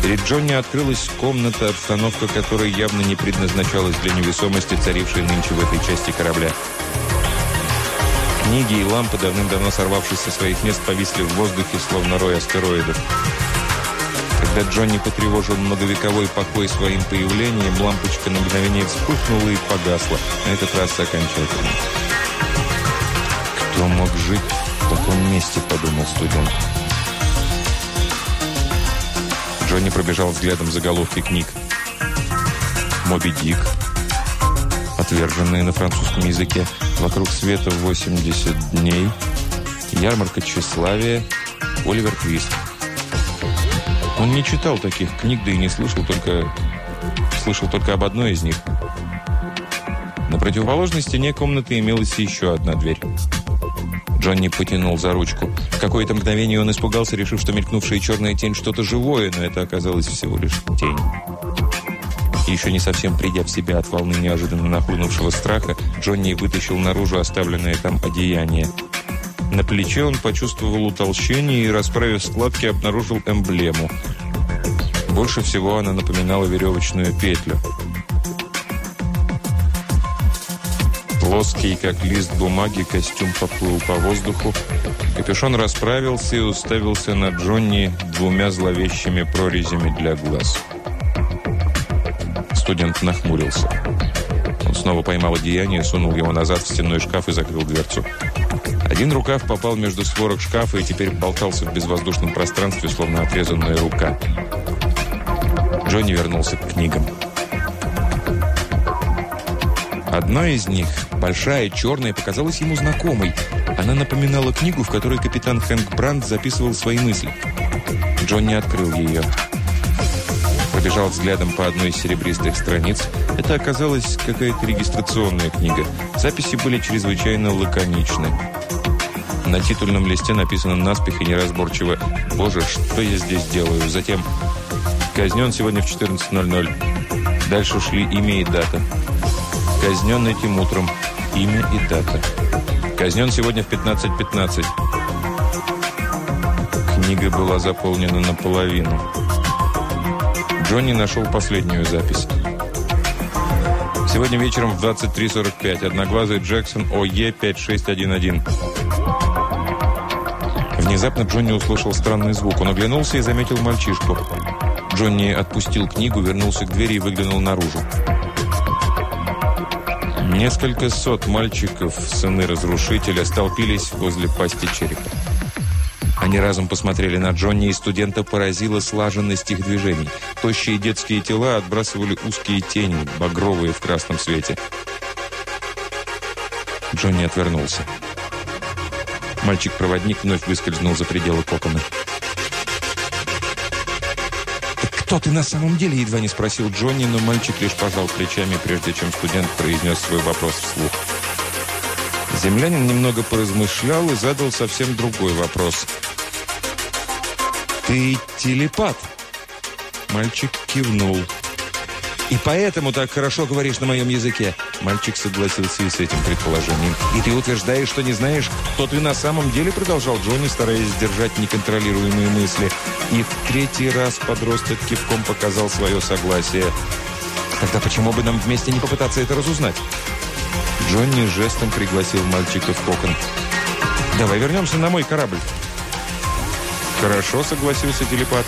Перед Джонни открылась комната, обстановка которой явно не предназначалась для невесомости, царившей нынче в этой части корабля. Книги и лампы, давным-давно сорвавшись со своих мест, повисли в воздухе, словно рой астероидов. Когда Джонни потревожил многовековой покой своим появлением, лампочка на мгновение вспыхнула и погасла, на этот раз окончательно. «Кто мог жить в таком месте?» – подумал студент. Джонни пробежал взглядом заголовки книг. «Моби Дик», отверженные на французском языке, «Вокруг света 80 дней», «Ярмарка тщеславия», «Оливер Твист». Он не читал таких книг, да и не слышал только, слышал только об одной из них. На противоположной стене комнаты имелась еще одна дверь. Джонни потянул за ручку. В какое-то мгновение он испугался, решив, что мелькнувшая черная тень что-то живое, но это оказалось всего лишь тень. Еще не совсем придя в себя от волны неожиданно нахлынувшего страха, Джонни вытащил наружу оставленное там одеяние. На плече он почувствовал утолщение и, расправив складки, обнаружил эмблему. Больше всего она напоминала веревочную петлю. Плоский, как лист бумаги, костюм поплыл по воздуху. Капюшон расправился и уставился на Джонни двумя зловещими прорезями для глаз. Студент нахмурился. Он снова поймал одеяние, сунул его назад в стенной шкаф и закрыл дверцу. Один рукав попал между створок шкафа и теперь болтался в безвоздушном пространстве, словно отрезанная рука. Джонни вернулся к книгам. Одна из них, большая, черная, показалась ему знакомой. Она напоминала книгу, в которой капитан Хэнк Брандт записывал свои мысли. Джонни открыл ее пробежал взглядом по одной из серебристых страниц. Это оказалась какая-то регистрационная книга. Записи были чрезвычайно лаконичны. На титульном листе написано наспех и неразборчиво «Боже, что я здесь делаю?» Затем «Казнен сегодня в 14.00». Дальше шли имя и дата. «Казнен этим утром». Имя и дата. «Казнен сегодня в 15.15». Книга была заполнена наполовину. Джонни нашел последнюю запись. Сегодня вечером в 23.45. Одноглазый Джексон ОЕ 5611. Внезапно Джонни услышал странный звук. Он оглянулся и заметил мальчишку. Джонни отпустил книгу, вернулся к двери и выглянул наружу. Несколько сот мальчиков, сыны разрушителя, столпились возле пасти черепа. Они разом посмотрели на Джонни, и студента поразила слаженность их движений. Тощие детские тела отбрасывали узкие тени, багровые в красном свете. Джонни отвернулся. Мальчик-проводник вновь выскользнул за пределы кокона. «Кто ты на самом деле?» – едва не спросил Джонни, но мальчик лишь пожал плечами, прежде чем студент произнес свой вопрос вслух. Землянин немного поразмышлял и задал совсем другой вопрос – «Ты телепат?» Мальчик кивнул. «И поэтому так хорошо говоришь на моем языке?» Мальчик согласился и с этим предположением. «И ты утверждаешь, что не знаешь, кто ты на самом деле?» Продолжал Джонни, стараясь сдержать неконтролируемые мысли. И в третий раз подросток кивком показал свое согласие. «Тогда почему бы нам вместе не попытаться это разузнать?» Джонни жестом пригласил мальчика в кокон. «Давай вернемся на мой корабль». «Хорошо», — согласился телепат.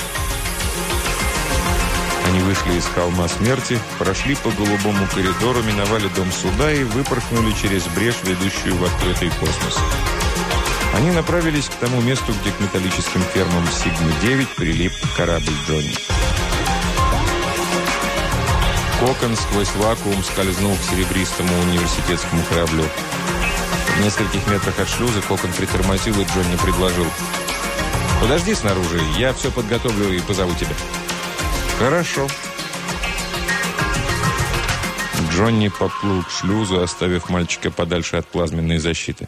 Они вышли из холма смерти, прошли по голубому коридору, миновали дом суда и выпорхнули через брешь, ведущую в открытый космос. Они направились к тому месту, где к металлическим фермам Сигма-9 прилип корабль Джонни. Кокон сквозь вакуум скользнул к серебристому университетскому кораблю. В нескольких метрах от шлюза Кокон притормозил, и Джонни предложил – Подожди снаружи, я все подготовлю и позову тебя. Хорошо. Джонни поплыл к шлюзу, оставив мальчика подальше от плазменной защиты.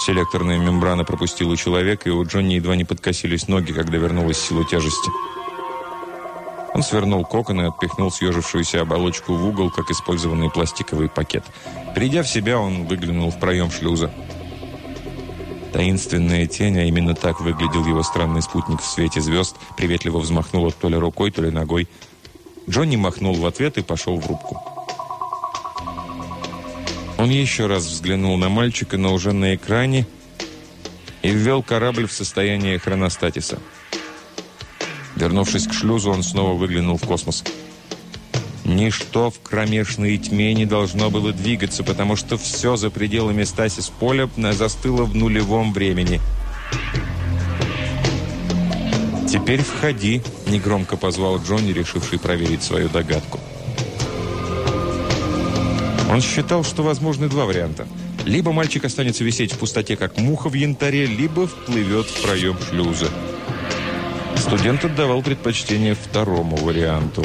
Селекторная мембрана пропустила человека, и у Джонни едва не подкосились ноги, когда вернулась сила тяжести. Он свернул кокон и отпихнул съежившуюся оболочку в угол, как использованный пластиковый пакет. Придя в себя, он выглянул в проем шлюза. Таинственная тень, а именно так выглядел его странный спутник в свете звезд, приветливо взмахнула то ли рукой, то ли ногой. Джонни махнул в ответ и пошел в рубку. Он еще раз взглянул на мальчика, но уже на экране, и ввел корабль в состояние хроностатиса. Вернувшись к шлюзу, он снова выглянул в космос. Ничто в кромешной тьме не должно было двигаться, потому что все за пределами стасис поля застыло в нулевом времени. «Теперь входи», — негромко позвал Джонни, решивший проверить свою догадку. Он считал, что возможны два варианта. Либо мальчик останется висеть в пустоте, как муха в янтаре, либо вплывет в проем шлюза. Студент отдавал предпочтение второму варианту.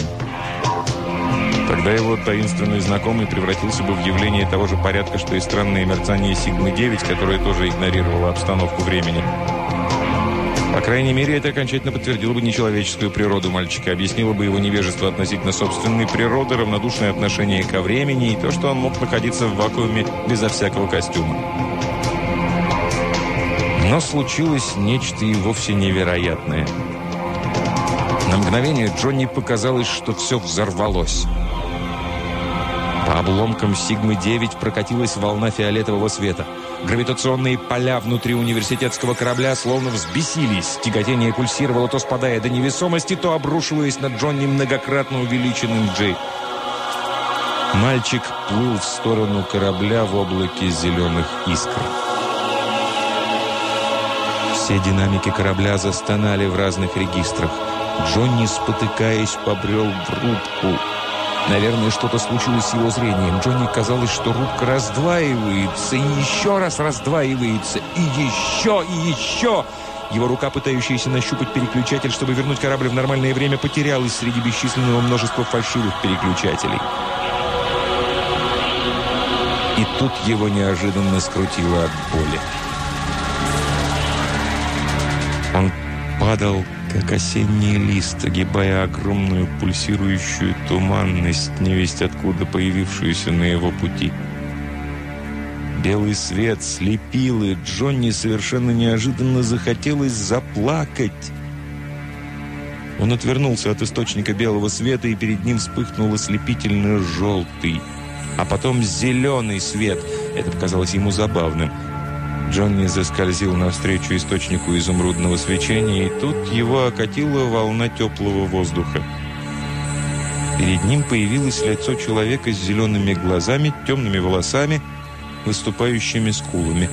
Тогда его таинственный знакомый превратился бы в явление того же порядка, что и странное мерцание Сигмы-9, которое тоже игнорировало обстановку времени. По крайней мере, это окончательно подтвердило бы нечеловеческую природу мальчика, объяснило бы его невежество относительно собственной природы, равнодушное отношение ко времени и то, что он мог находиться в вакууме безо всякого костюма. Но случилось нечто и вовсе невероятное. На мгновение Джонни показалось, что все взорвалось. По обломкам Сигмы-9 прокатилась волна фиолетового света. Гравитационные поля внутри университетского корабля словно взбесились. Тяготение пульсировало, то спадая до невесомости, то обрушиваясь на Джонни многократно увеличенным Джей. Мальчик плыл в сторону корабля в облаке зеленых искр. Все динамики корабля застонали в разных регистрах. Джонни, спотыкаясь, побрел в рубку. Наверное, что-то случилось с его зрением. Джонни казалось, что рубка раздваивается, и еще раз раздваивается, и еще, и еще. Его рука, пытающаяся нащупать переключатель, чтобы вернуть корабль в нормальное время, потерялась среди бесчисленного множества фальшивых переключателей. И тут его неожиданно скрутило от боли. Он падал как осенний лист, огибая огромную пульсирующую туманность, невесть откуда появившуюся на его пути. Белый свет слепил, и Джонни совершенно неожиданно захотелось заплакать. Он отвернулся от источника белого света, и перед ним вспыхнул ослепительно желтый, а потом зеленый свет. Это показалось ему забавным. Джонни заскользил навстречу источнику изумрудного свечения, и тут его окатила волна теплого воздуха. Перед ним появилось лицо человека с зелеными глазами, темными волосами, выступающими скулами.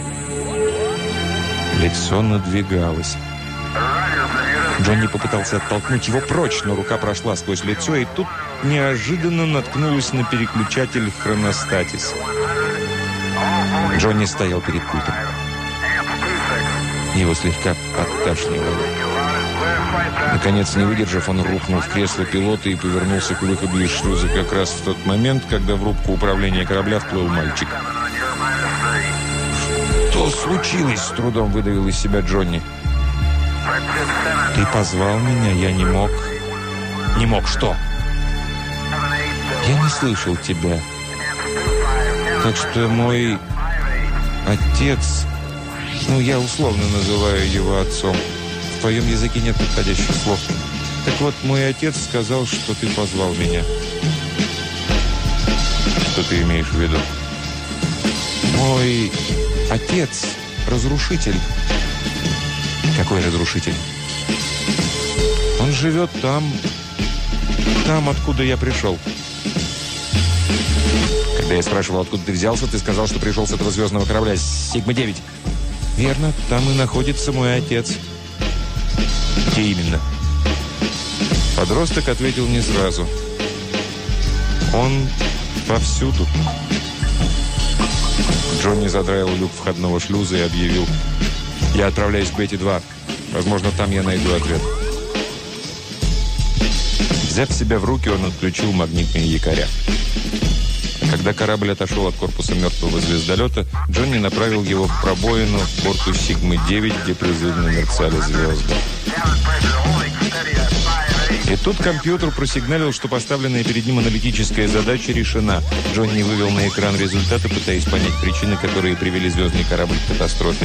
Лицо надвигалось. Джонни попытался оттолкнуть его прочь, но рука прошла сквозь лицо, и тут неожиданно наткнулась на переключатель хроностатис. Джонни стоял перед пультом. Его слегка подташнивало. Наконец, не выдержав, он рухнул в кресло пилота и повернулся к выходу из шлюза как раз в тот момент, когда в рубку управления корабля вплыл мальчик. «Что случилось?» – с трудом выдавил из себя Джонни. «Ты позвал меня, я не мог». «Не мог что?» «Я не слышал тебя. Так что мой отец, ну, я условно называю его отцом, в твоем языке нет подходящих слов. Так вот, мой отец сказал, что ты позвал меня». «Что ты имеешь в виду?» «Мой отец – разрушитель». Какой разрушитель? Он живет там, там, откуда я пришел. Когда я спрашивал, откуда ты взялся, ты сказал, что пришел с этого звездного корабля, Сигма-9. Верно, там и находится мой отец. Где именно? Подросток ответил не сразу. Он повсюду. Джонни задраил люк входного шлюза и объявил я отправляюсь в Бетти-2. Возможно, там я найду ответ. Взяв себя в руки, он отключил магнитные якоря. Когда корабль отошел от корпуса мертвого звездолета, Джонни направил его в пробоину в борту Сигмы-9, где призывно мерцали звезды. И тут компьютер просигналил, что поставленная перед ним аналитическая задача решена. Джонни вывел на экран результаты, пытаясь понять причины, которые привели звездный корабль к катастрофе.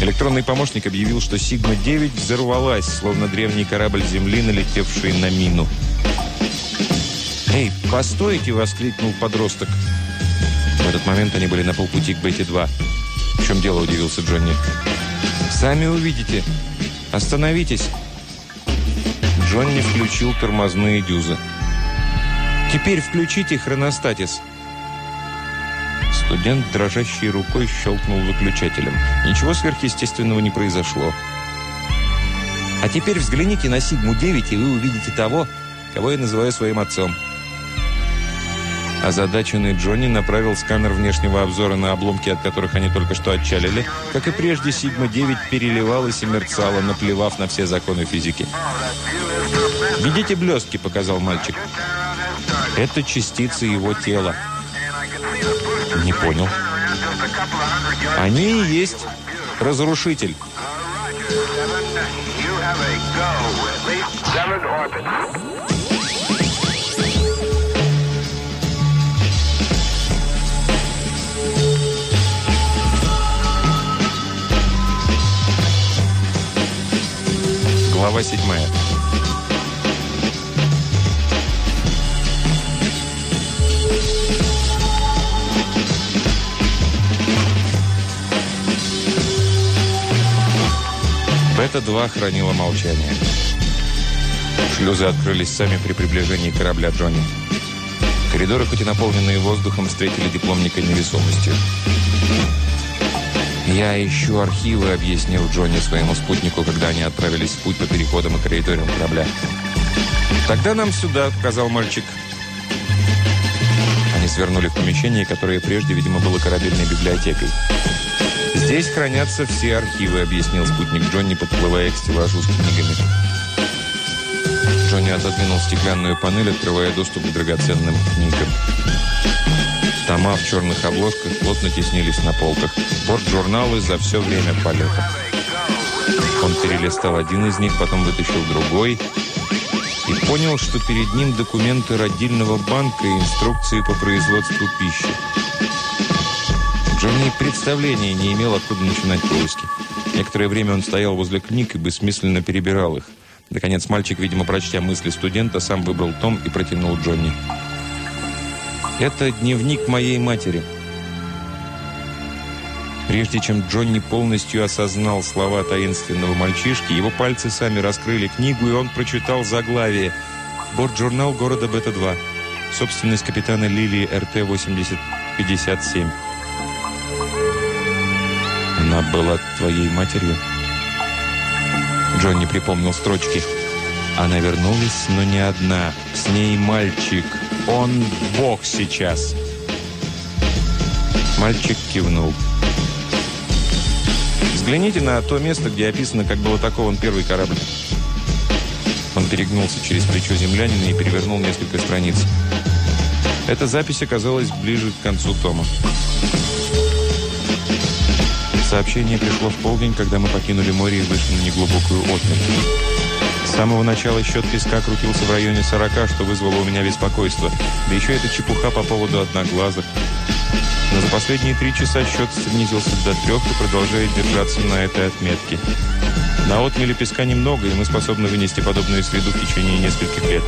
Электронный помощник объявил, что «Сигма-9» взорвалась, словно древний корабль Земли, налетевший на мину. «Эй, постойте!» — воскликнул подросток. В этот момент они были на полпути к Бетти-2. «В чем дело?» — удивился Джонни. «Сами увидите. Остановитесь!» Джонни включил тормозные дюзы. «Теперь включите хроностатис!» Студент дрожащей рукой щелкнул выключателем. Ничего сверхъестественного не произошло. А теперь взгляните на Сигму-9, и вы увидите того, кого я называю своим отцом. Озадаченный Джонни направил сканер внешнего обзора на обломки, от которых они только что отчалили. Как и прежде, Сигма-9 переливалась и мерцала, наплевав на все законы физики. «Видите блестки?» – показал мальчик. «Это частицы его тела». Не понял. Они и есть разрушитель. Глава седьмая. Бета-2 хранила молчание. Шлюзы открылись сами при приближении корабля Джонни. Коридоры, хоть и наполненные воздухом, встретили дипломника невесомостью. «Я ищу архивы», — объяснил Джонни своему спутнику, когда они отправились в путь по переходам и коридорам корабля. «Тогда нам сюда», — сказал мальчик. Они свернули в помещение, которое прежде, видимо, было корабельной библиотекой. «Здесь хранятся все архивы», — объяснил спутник Джонни, подплывая к стеллажу с книгами. Джонни отодвинул стеклянную панель, открывая доступ к драгоценным книгам. Тома в черных обложках плотно теснились на полках. Борт-журналы за все время полета. Он перелистал один из них, потом вытащил другой и понял, что перед ним документы родильного банка и инструкции по производству пищи. Джонни представления не имел, откуда начинать поиски. Некоторое время он стоял возле книг и бессмысленно перебирал их. Наконец, мальчик, видимо, прочтя мысли студента, сам выбрал том и протянул Джонни. «Это дневник моей матери». Прежде чем Джонни полностью осознал слова таинственного мальчишки, его пальцы сами раскрыли книгу, и он прочитал заглавие «Бортжурнал города Бета-2. Собственность капитана Лилии РТ-8057». «Она была твоей матерью?» Джонни припомнил строчки. Она вернулась, но не одна. С ней мальчик. Он бог сейчас. Мальчик кивнул. Взгляните на то место, где описано, как был атакован первый корабль. Он перегнулся через плечо землянина и перевернул несколько страниц. Эта запись оказалась ближе к концу тома. Сообщение пришло в полдень, когда мы покинули море и вышли на неглубокую отмель. С самого начала счет песка крутился в районе 40, что вызвало у меня беспокойство. Да еще эта чепуха по поводу одноглазых. Но за последние три часа счет снизился до трех и продолжает держаться на этой отметке. На отмеле песка немного, и мы способны вынести подобную среду в течение нескольких лет.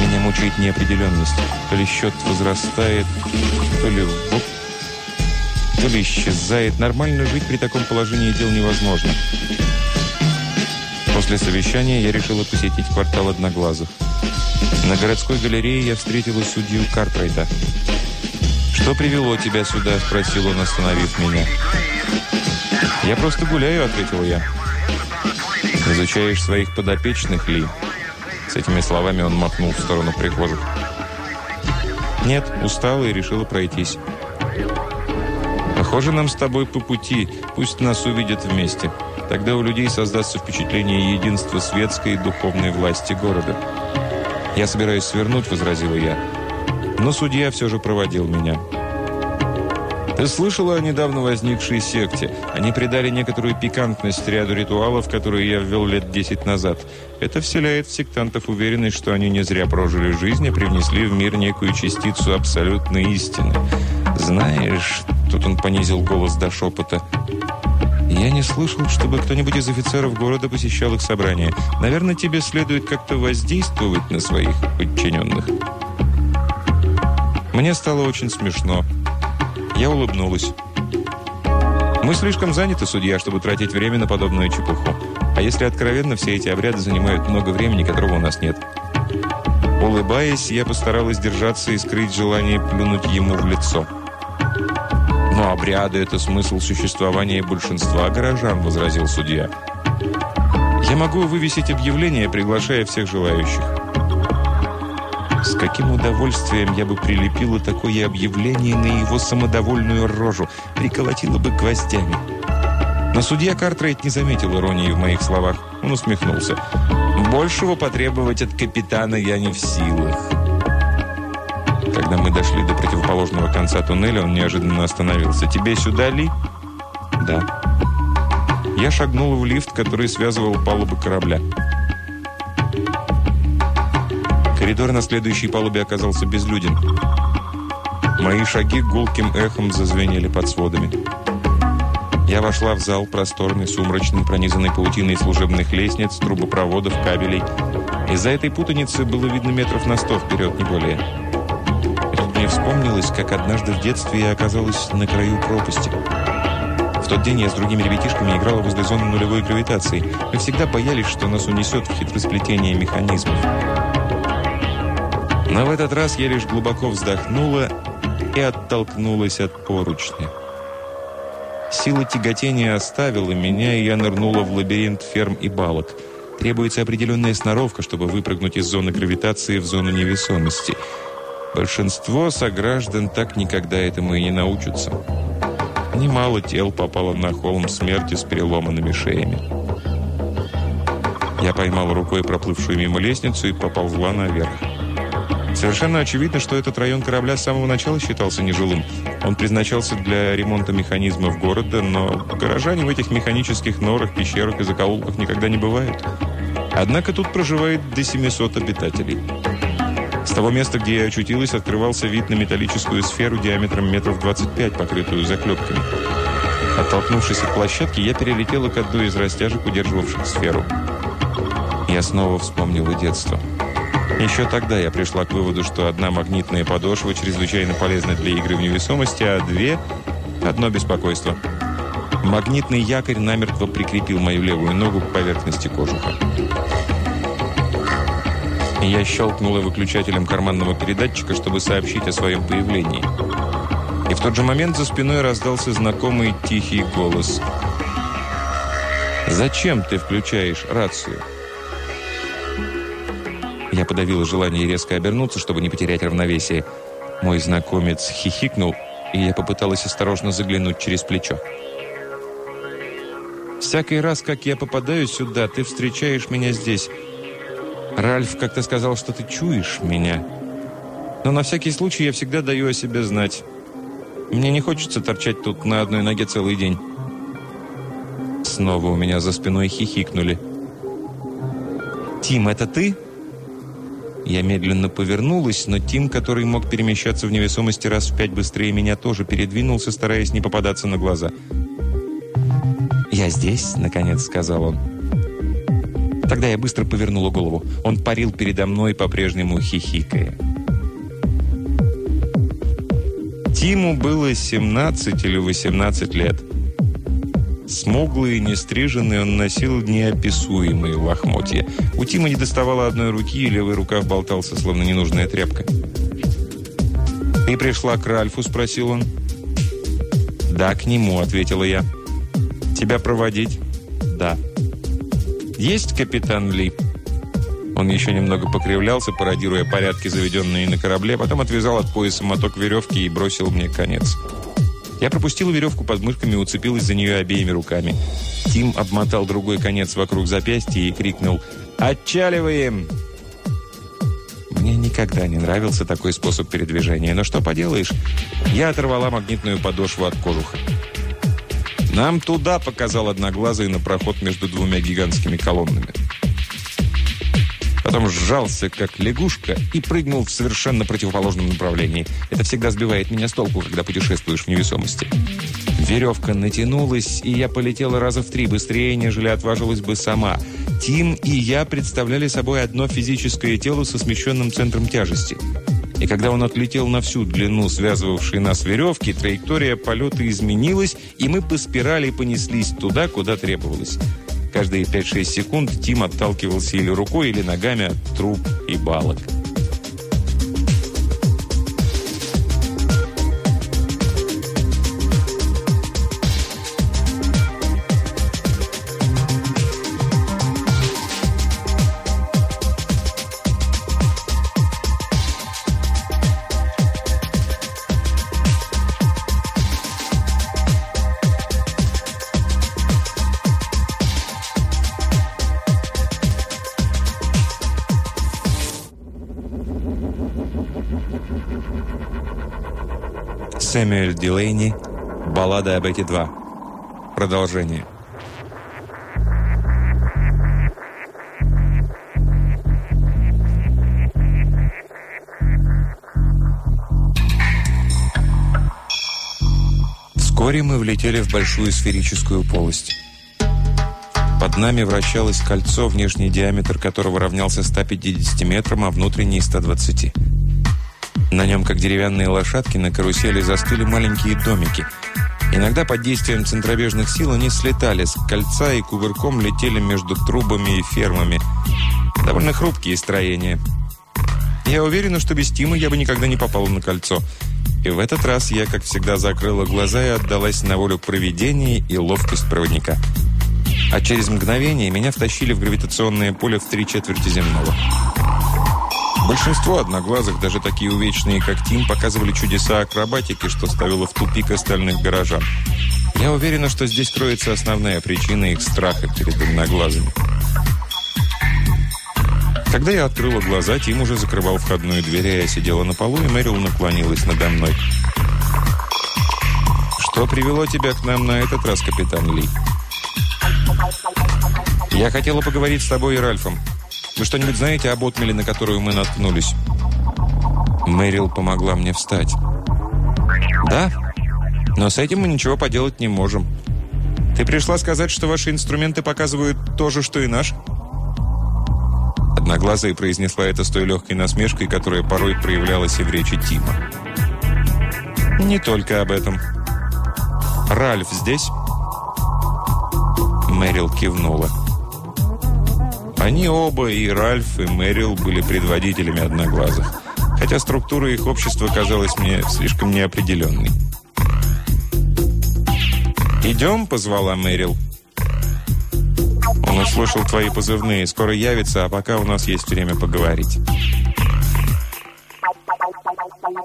Меня мучает неопределенность. То ли счет возрастает, то ли воп, то ли исчезает. Нормально жить при таком положении дел невозможно. После совещания я решила посетить квартал Одноглазых. На городской галерее я встретила судью Картрайта. «Что привело тебя сюда?» – спросил он, остановив меня. «Я просто гуляю», – ответил я. «Изучаешь своих подопечных, Ли?» С этими словами он махнул в сторону прихожих. «Нет, устала и решила пройтись». «Похоже, нам с тобой по пути. Пусть нас увидят вместе. Тогда у людей создастся впечатление единства светской и духовной власти города». «Я собираюсь свернуть», — возразила я. Но судья все же проводил меня. Ты слышала о недавно возникшей секте? Они придали некоторую пикантность ряду ритуалов, которые я ввел лет 10 назад. Это вселяет в сектантов уверенность, что они не зря прожили жизнь, а привнесли в мир некую частицу абсолютной истины. Знаешь, тут он понизил голос до шепота, я не слышал, чтобы кто-нибудь из офицеров города посещал их собрания. Наверное, тебе следует как-то воздействовать на своих подчиненных. Мне стало очень смешно. Я улыбнулась. Мы слишком заняты, судья, чтобы тратить время на подобную чепуху. А если откровенно, все эти обряды занимают много времени, которого у нас нет. Улыбаясь, я постаралась держаться и скрыть желание плюнуть ему в лицо. «Но обряды – это смысл существования большинства горожан», – возразил судья. «Я могу вывесить объявление, приглашая всех желающих. С каким удовольствием я бы прилепила такое объявление на его самодовольную рожу, приколотила бы гвоздями. Но судья Картрейт не заметил иронии в моих словах. Он усмехнулся. «Большего потребовать от капитана я не в силах». Когда мы дошли до противоположного конца туннеля, он неожиданно остановился. «Тебе сюда, Ли?» «Да». Я шагнула в лифт, который связывал палубы корабля. Коридор на следующей палубе оказался безлюден. Мои шаги гулким эхом зазвенели под сводами. Я вошла в зал, просторный, сумрачный, пронизанный паутиной служебных лестниц, трубопроводов, кабелей. Из-за этой путаницы было видно метров на сто вперед, не более. Мне вспомнилось, как однажды в детстве я оказалась на краю пропасти. В тот день я с другими ребятишками играла возле зоны нулевой гравитации. Мы всегда боялись, что нас унесет в хитросплетение механизмов. Но в этот раз я лишь глубоко вздохнула и оттолкнулась от поручня. Сила тяготения оставила меня, и я нырнула в лабиринт ферм и балок. Требуется определенная сноровка, чтобы выпрыгнуть из зоны гравитации в зону невесомости. Большинство сограждан так никогда этому и не научатся. Немало тел попало на холм смерти с переломанными шеями. Я поймал рукой проплывшую мимо лестницу и поползла наверх. Совершенно очевидно, что этот район корабля с самого начала считался нежилым. Он предназначался для ремонта механизмов города, но горожане в этих механических норах, пещерах и закоулках никогда не бывают. Однако тут проживает до 700 обитателей. С того места, где я очутилась, открывался вид на металлическую сферу диаметром метров 25, покрытую заклепками. Оттолкнувшись от площадки, я перелетела к одной из растяжек, удерживавших сферу. Я снова вспомнила детство. Еще тогда я пришла к выводу, что одна магнитная подошва чрезвычайно полезна для игры в невесомости, а две – одно беспокойство. Магнитный якорь намертво прикрепил мою левую ногу к поверхности кожуха. Я щелкнула выключателем карманного передатчика, чтобы сообщить о своем появлении. И в тот же момент за спиной раздался знакомый тихий голос. «Зачем ты включаешь рацию?» Я подавила желание резко обернуться, чтобы не потерять равновесие. Мой знакомец хихикнул, и я попыталась осторожно заглянуть через плечо. «Всякий раз, как я попадаю сюда, ты встречаешь меня здесь. Ральф как-то сказал, что ты чуешь меня. Но на всякий случай я всегда даю о себе знать. Мне не хочется торчать тут на одной ноге целый день». Снова у меня за спиной хихикнули. «Тим, это ты?» Я медленно повернулась, но Тим, который мог перемещаться в невесомости раз в пять быстрее меня, тоже передвинулся, стараясь не попадаться на глаза. «Я здесь», — наконец сказал он. Тогда я быстро повернула голову. Он парил передо мной, по-прежнему хихикая. Тиму было 17 или 18 лет. Смуглый и нестриженный, он носил неописуемые лохмотья. У Тима не доставало одной руки, и левый рукав болтался, словно ненужная тряпка. «Ты пришла к Ральфу?» – спросил он. «Да, к нему», – ответила я. «Тебя проводить?» «Да». «Есть капитан Ли?» Он еще немного покривлялся, пародируя порядки, заведенные на корабле, потом отвязал от пояса моток веревки и бросил мне конец. Я пропустил веревку под мышками и уцепилась за нее обеими руками. Тим обмотал другой конец вокруг запястья и крикнул «Отчаливаем!». Мне никогда не нравился такой способ передвижения, но что поделаешь, я оторвала магнитную подошву от кожуха. «Нам туда!» – показал одноглазый на проход между двумя гигантскими колоннами. Потом сжался, как лягушка, и прыгнул в совершенно противоположном направлении. Это всегда сбивает меня с толку, когда путешествуешь в невесомости. Веревка натянулась, и я полетела раза в три быстрее, нежели отважилась бы сама. Тим и я представляли собой одно физическое тело со смещенным центром тяжести. И когда он отлетел на всю длину связывавшей нас веревки, траектория полета изменилась, и мы по спирали понеслись туда, куда требовалось. Каждые 5-6 секунд Тим отталкивался или рукой, или ногами от труб и балок. Сэмюэль Дилейни «Баллада об эти два». Продолжение. Вскоре мы влетели в большую сферическую полость. Под нами вращалось кольцо, внешний диаметр которого равнялся 150 метрам, а внутренний – 120. На нем, как деревянные лошадки, на карусели застыли маленькие домики. Иногда под действием центробежных сил они слетали с кольца и кувырком летели между трубами и фермами. Довольно хрупкие строения. Я уверена, что без Тима я бы никогда не попала на кольцо. И в этот раз я, как всегда, закрыла глаза и отдалась на волю проведения и ловкость проводника. А через мгновение меня втащили в гравитационное поле в три четверти земного. Большинство одноглазых, даже такие увечные, как Тим, показывали чудеса акробатики, что ставило в тупик остальных горожан. Я уверена, что здесь кроется основная причина их страха перед одноглазыми. Когда я открыла глаза, Тим уже закрывал входную дверь, а я сидела на полу, и Мэрил наклонилась надо мной. «Что привело тебя к нам на этот раз, капитан Ли?» «Я хотела поговорить с тобой и Ральфом. Вы что-нибудь знаете об отмеле, на которую мы наткнулись?» Мэрил помогла мне встать. «Да, но с этим мы ничего поделать не можем. Ты пришла сказать, что ваши инструменты показывают то же, что и наш?» Одноглазая произнесла это с той легкой насмешкой, которая порой проявлялась и в речи Тима. «Не только об этом. Ральф здесь?» Мэрил кивнула. Они оба, и Ральф, и Мэрил, были предводителями одноглазых, хотя структура их общества казалась мне слишком неопределенной. «Идем», — позвала Мэрил. «Он услышал твои позывные. Скоро явится, а пока у нас есть время поговорить».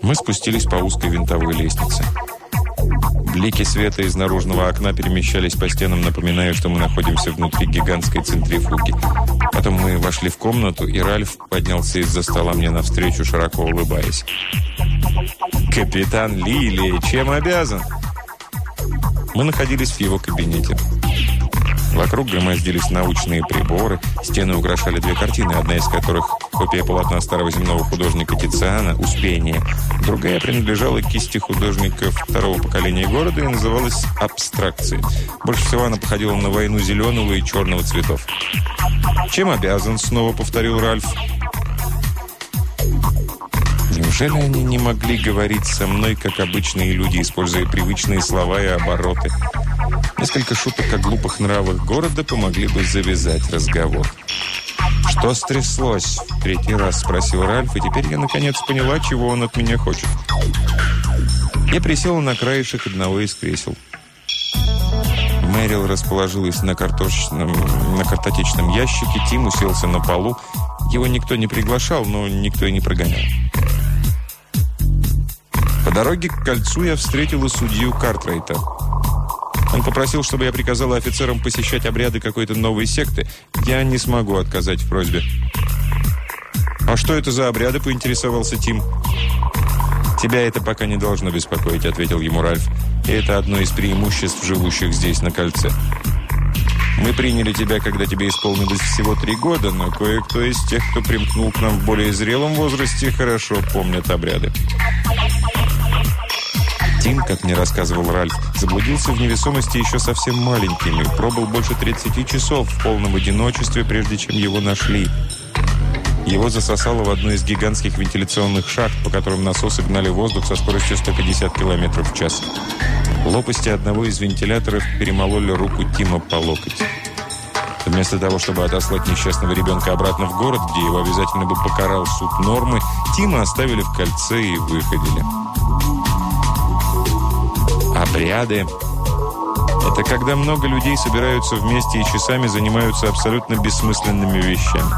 Мы спустились по узкой винтовой лестнице. Блики света из наружного окна перемещались по стенам, напоминая, что мы находимся внутри гигантской центрифуги. Потом мы вошли в комнату, и Ральф поднялся из-за стола мне навстречу, широко улыбаясь. «Капитан Лили, чем обязан?» Мы находились в его кабинете. Вокруг громоздились научные приборы, стены украшали две картины, одна из которых – копия полотна старого земного художника Тициана «Успение». Другая принадлежала кисти художника второго поколения города и называлась «Абстракции». Больше всего она походила на войну зеленого и черного цветов. «Чем обязан?» – снова повторил Ральф. Неужели они не могли говорить со мной, как обычные люди, используя привычные слова и обороты? Несколько шуток о глупых нравах города помогли бы завязать разговор. «Что стряслось?» – третий раз спросил Ральф, и теперь я наконец поняла, чего он от меня хочет. Я присела на краешек одного из кресел. Мэрил расположилась на, картошечном, на картотечном ящике, Тим уселся на полу. Его никто не приглашал, но никто и не прогонял. По дороге к кольцу я встретила судью Картрейта. Он попросил, чтобы я приказала офицерам посещать обряды какой-то новой секты. Я не смогу отказать в просьбе. «А что это за обряды?» – поинтересовался Тим. «Тебя это пока не должно беспокоить», – ответил ему Ральф. «И это одно из преимуществ живущих здесь, на кольце. Мы приняли тебя, когда тебе исполнилось всего три года, но кое-кто из тех, кто примкнул к нам в более зрелом возрасте, хорошо помнят обряды». Тим, как мне рассказывал Ральф, заблудился в невесомости еще совсем маленьким и пробыл больше 30 часов в полном одиночестве, прежде чем его нашли. Его засосало в одну из гигантских вентиляционных шахт, по которым насосы гнали воздух со скоростью 150 км в час. Лопасти одного из вентиляторов перемололи руку Тима по локоть. Вместо того, чтобы отослать несчастного ребенка обратно в город, где его обязательно бы покарал суд нормы, Тима оставили в кольце и выходили. Обряды. Это когда много людей собираются вместе и часами занимаются абсолютно бессмысленными вещами.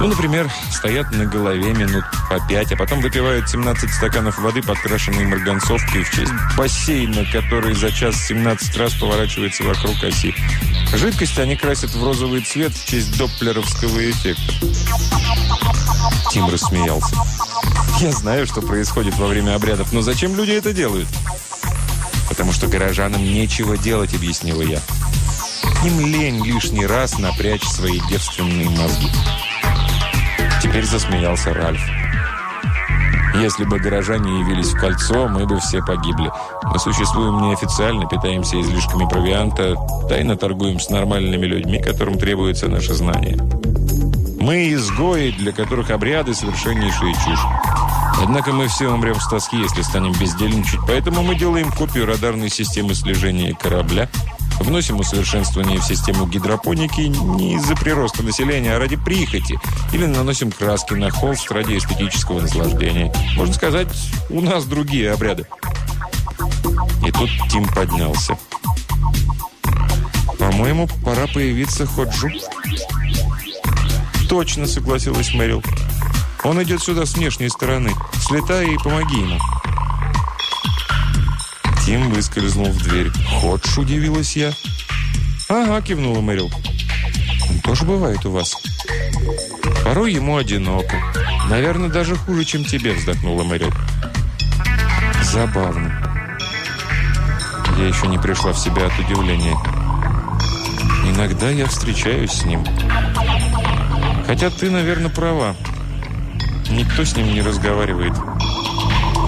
Ну, например, стоят на голове минут по пять, а потом выпивают 17 стаканов воды, подкрашенной марганцовкой в честь бассейна, который за час 17 раз поворачивается вокруг оси. Жидкость они красят в розовый цвет в честь доплеровского эффекта. Тим рассмеялся. «Я знаю, что происходит во время обрядов, но зачем люди это делают?» «Потому что горожанам нечего делать», — объяснила я. «Им лень лишний раз напрячь свои девственные мозги». Теперь засмеялся Ральф. Если бы горожане явились в кольцо, мы бы все погибли. Мы существуем неофициально, питаемся излишками провианта, тайно торгуем с нормальными людьми, которым требуется наше знание. Мы изгои, для которых обряды совершеннейшая чушь. Однако мы все умрем с тоски, если станем бездельничать, поэтому мы делаем копию радарной системы слежения корабля, вносим усовершенствование в систему гидропоники не из-за прироста населения, а ради прихоти, или наносим краски на холст ради эстетического наслаждения. Можно сказать, у нас другие обряды. И тут Тим поднялся. «По-моему, пора появиться Ходжу». «Точно», — согласилась Мэрил. Он идет сюда с внешней стороны. Слетай и помоги ему». Тим выскользнул в дверь. «Ходж?» – удивилась я. «Ага», – кивнула Мэрил. «Он тоже бывает у вас?» «Порой ему одиноко. Наверное, даже хуже, чем тебе», – вздохнула Мэрил. «Забавно. Я еще не пришла в себя от удивления. Иногда я встречаюсь с ним. Хотя ты, наверное, права. Никто с ним не разговаривает.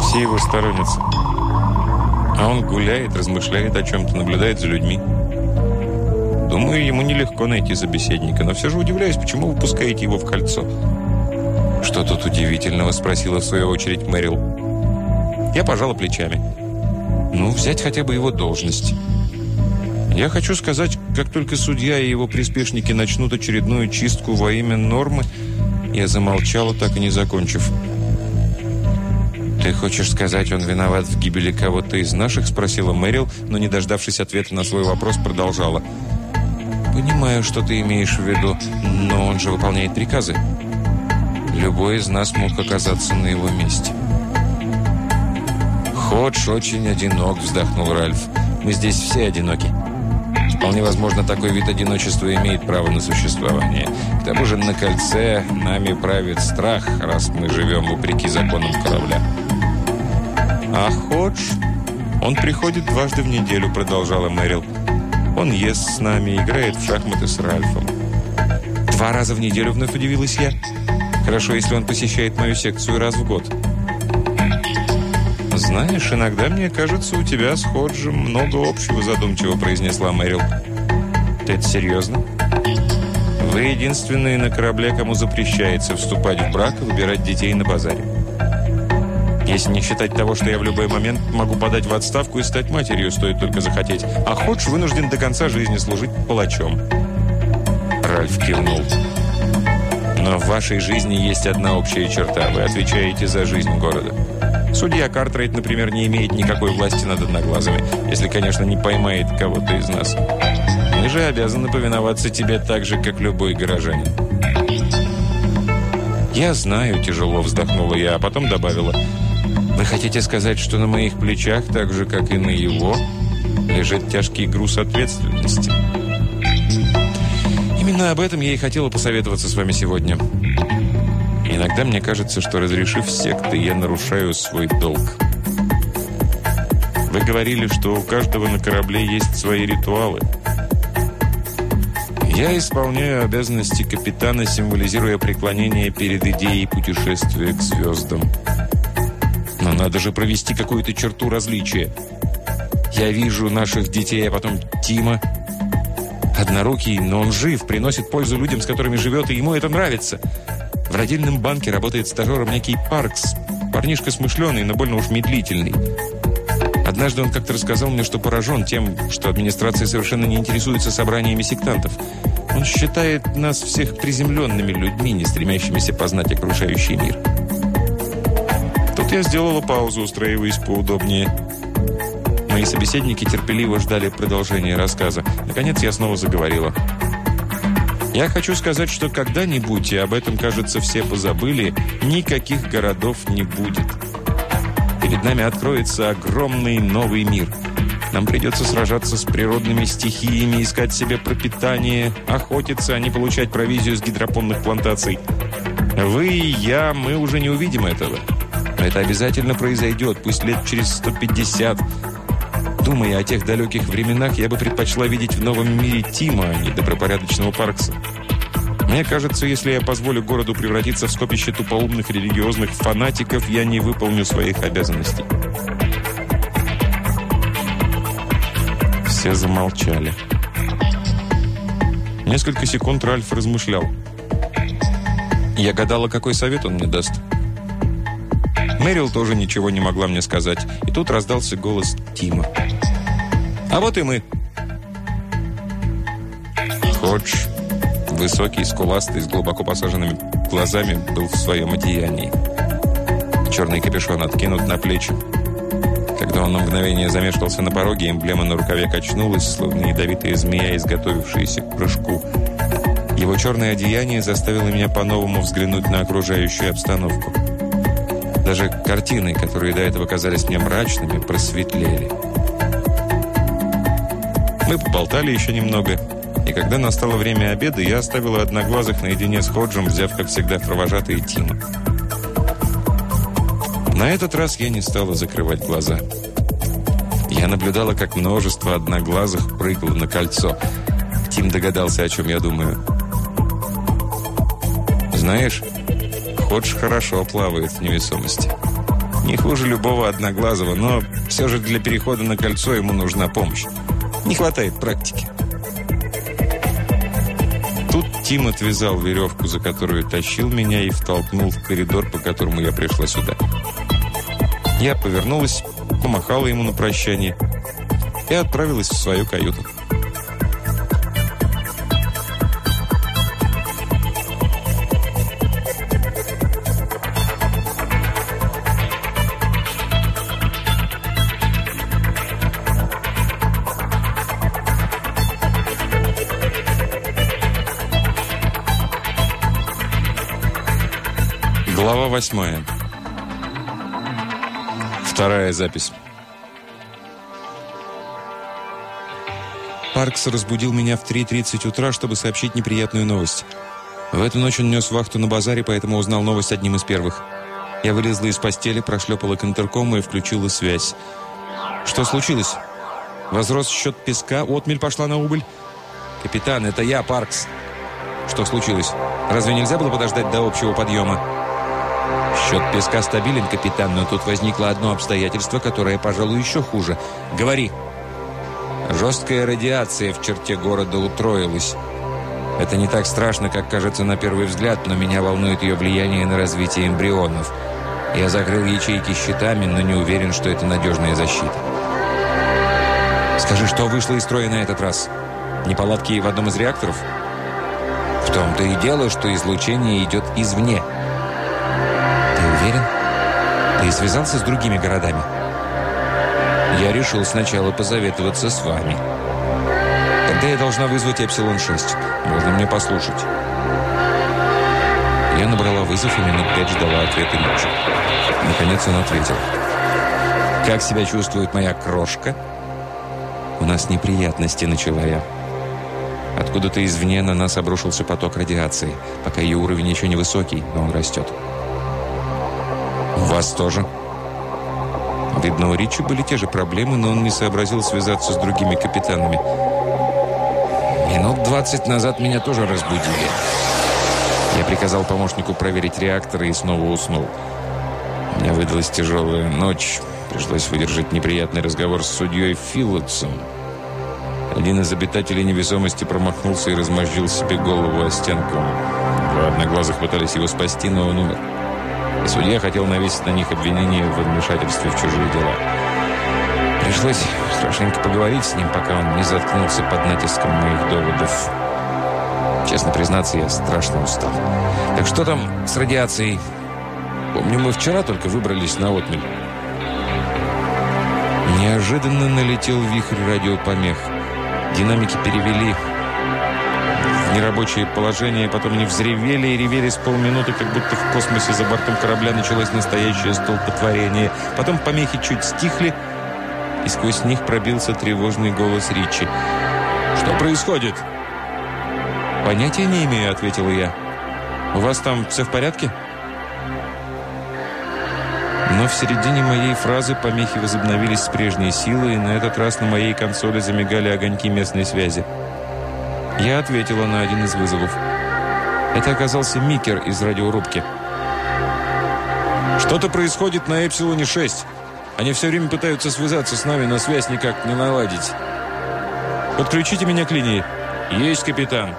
Все его сторонятся. А он гуляет, размышляет о чем-то, наблюдает за людьми. Думаю, ему нелегко найти собеседника, но все же удивляюсь, почему вы пускаете его в кольцо. «Что тут удивительного?» – спросила в свою очередь Мэрил. Я пожала плечами. «Ну, взять хотя бы его должность». Я хочу сказать, как только судья и его приспешники начнут очередную чистку во имя нормы, я замолчала, так и не закончив. «Ты хочешь сказать, он виноват в гибели кого-то из наших?» – спросила Мэрил, но, не дождавшись ответа на свой вопрос, продолжала. «Понимаю, что ты имеешь в виду, но он же выполняет приказы. Любой из нас мог оказаться на его месте». «Ходж очень одинок», – вздохнул Ральф. «Мы здесь все одиноки». Вполне возможно, такой вид одиночества имеет право на существование. К тому же на кольце нами правит страх, раз мы живем вопреки законам корабля. «А Ходж? Он приходит дважды в неделю», — продолжала Мэрил. «Он ест с нами, играет в шахматы с Ральфом». «Два раза в неделю?» — вновь удивилась я. «Хорошо, если он посещает мою секцию раз в год». «Знаешь, иногда мне кажется, у тебя с Ходжем много общего», задумчиво произнесла Мэрил. «Ты это серьезно?» «Вы единственные на корабле, кому запрещается вступать в брак и выбирать детей на базаре. Если не считать того, что я в любой момент могу подать в отставку и стать матерью, стоит только захотеть. А Ходж вынужден до конца жизни служить палачом». Ральф кивнул. «Но в вашей жизни есть одна общая черта. Вы отвечаете за жизнь города». Судья Картрейт, например, не имеет никакой власти над одноглазыми, если, конечно, не поймает кого-то из нас. Мы же обязаны повиноваться тебе так же, как любой горожанин. «Я знаю», – тяжело вздохнула я, а потом добавила. «Вы хотите сказать, что на моих плечах, так же, как и на его, лежит тяжкий груз ответственности?» Именно об этом я и хотела посоветоваться с вами сегодня. Иногда мне кажется, что разрешив секты, я нарушаю свой долг. Вы говорили, что у каждого на корабле есть свои ритуалы. Я исполняю обязанности капитана, символизируя преклонение перед идеей путешествия к звездам. Но надо же провести какую-то черту различия. Я вижу наших детей, а потом Тима. Однорукий, но он жив, приносит пользу людям, с которыми живет, и ему это нравится. В родильном банке работает стажером некий Паркс. Парнишка смышленый, но больно уж медлительный. Однажды он как-то рассказал мне, что поражен тем, что администрация совершенно не интересуется собраниями сектантов. Он считает нас всех приземленными людьми, не стремящимися познать окружающий мир. Тут я сделала паузу, устраиваясь поудобнее. Мои собеседники терпеливо ждали продолжения рассказа. Наконец я снова заговорила. Я хочу сказать, что когда-нибудь, и об этом, кажется, все позабыли, никаких городов не будет. Перед нами откроется огромный новый мир. Нам придется сражаться с природными стихиями, искать себе пропитание, охотиться, а не получать провизию с гидропонных плантаций. Вы и я, мы уже не увидим этого. Но это обязательно произойдет, пусть лет через 150. Думая о тех далеких временах, я бы предпочла видеть в новом мире Тима, а не добропорядочного Паркса. Мне кажется, если я позволю городу превратиться в скопище тупоумных религиозных фанатиков, я не выполню своих обязанностей. Все замолчали. Несколько секунд Ральф размышлял. Я гадала, какой совет он мне даст. Мэрил тоже ничего не могла мне сказать. И тут раздался голос Тима. «А вот и мы!» Ходж, высокий, скуластый, с глубоко посаженными глазами, был в своем одеянии. Черный капюшон откинут на плечи. Когда он на мгновение замешкался на пороге, эмблема на рукаве качнулась, словно ядовитая змея, изготовившаяся к прыжку. Его черное одеяние заставило меня по-новому взглянуть на окружающую обстановку. Даже картины, которые до этого казались мне мрачными, просветлели. Мы поболтали еще немного, и когда настало время обеда, я оставила одноглазых наедине с Ходжем, взяв, как всегда, провожатые Тима. На этот раз я не стала закрывать глаза. Я наблюдала, как множество одноглазых прыгало на кольцо. Тим догадался, о чем я думаю. «Знаешь, Ходж хорошо плавает в невесомости. Не хуже любого одноглазого, но все же для перехода на кольцо ему нужна помощь. Не хватает практики». Тут Тим отвязал веревку, за которую тащил меня, и втолкнул в коридор, по которому я пришла сюда. Я повернулась, помахала ему на прощание и отправилась в свою каюту. Восьмая. Вторая запись. Паркс разбудил меня в 3.30 утра, чтобы сообщить неприятную новость. В эту ночь он нес вахту на базаре, поэтому узнал новость одним из первых. Я вылезла из постели, прошлепала к интеркому и включила связь. Что случилось? Возрос счет песка, отмель пошла на убыль. «Капитан, это я, Паркс». «Что случилось? Разве нельзя было подождать до общего подъема?» «Счет песка стабилен, капитан, но тут возникло одно обстоятельство, которое, пожалуй, еще хуже. Говори». Жесткая радиация в черте города утроилась. Это не так страшно, как кажется на первый взгляд, но меня волнует ее влияние на развитие эмбрионов. Я закрыл ячейки щитами, но не уверен, что это надежная защита. Скажи, что вышло из строя на этот раз? Неполадки в одном из реакторов? В том-то и дело, что излучение идет извне. Ты связался с другими городами? Я решил сначала позаветоваться с вами. Тогда я должна вызвать Эпсилон-6. Можно мне послушать. Я набрала вызов и минут пять ждала ответа Ричи. Наконец он ответил. «Как себя чувствует моя крошка?» «У нас неприятности», — начала я. Откуда-то извне на нас обрушился поток радиации. Пока ее уровень еще не высокий, но он растет. «У вас тоже?» Видно, у Ричи были те же проблемы, но он не сообразил связаться с другими капитанами. Минут двадцать назад меня тоже разбудили. Я приказал помощнику проверить реакторы и снова уснул. Меня выдалась тяжелая ночь. Пришлось выдержать неприятный разговор с судьей Филлотсом. Один из обитателей невесомости промахнулся и размозжил себе голову о стенку. Два одноглазых пытались его спасти, но он умер. Судья хотел навесить на них обвинение в вмешательстве в чужие дела. Пришлось хорошенько поговорить с ним, пока он не заткнулся под натиском моих доводов. Честно признаться, я страшно устал. Так что там с радиацией? Помню, мы вчера только выбрались на отмель. Неожиданно налетел вихрь радиопомех. Динамики перевели нерабочее положение, потом они взревели и ревели с полминуты, как будто в космосе за бортом корабля началось настоящее столпотворение. Потом помехи чуть стихли, и сквозь них пробился тревожный голос Ричи. «Что происходит?» «Понятия не имею», — ответила я. «У вас там все в порядке?» Но в середине моей фразы помехи возобновились с прежней силой, и на этот раз на моей консоли замигали огоньки местной связи. Я ответила на один из вызовов. Это оказался Микер из радиорубки. «Что-то происходит на Эпсилоне-6. Они все время пытаются связаться с нами, но связь никак не наладить. Подключите меня к линии. Есть, капитан!»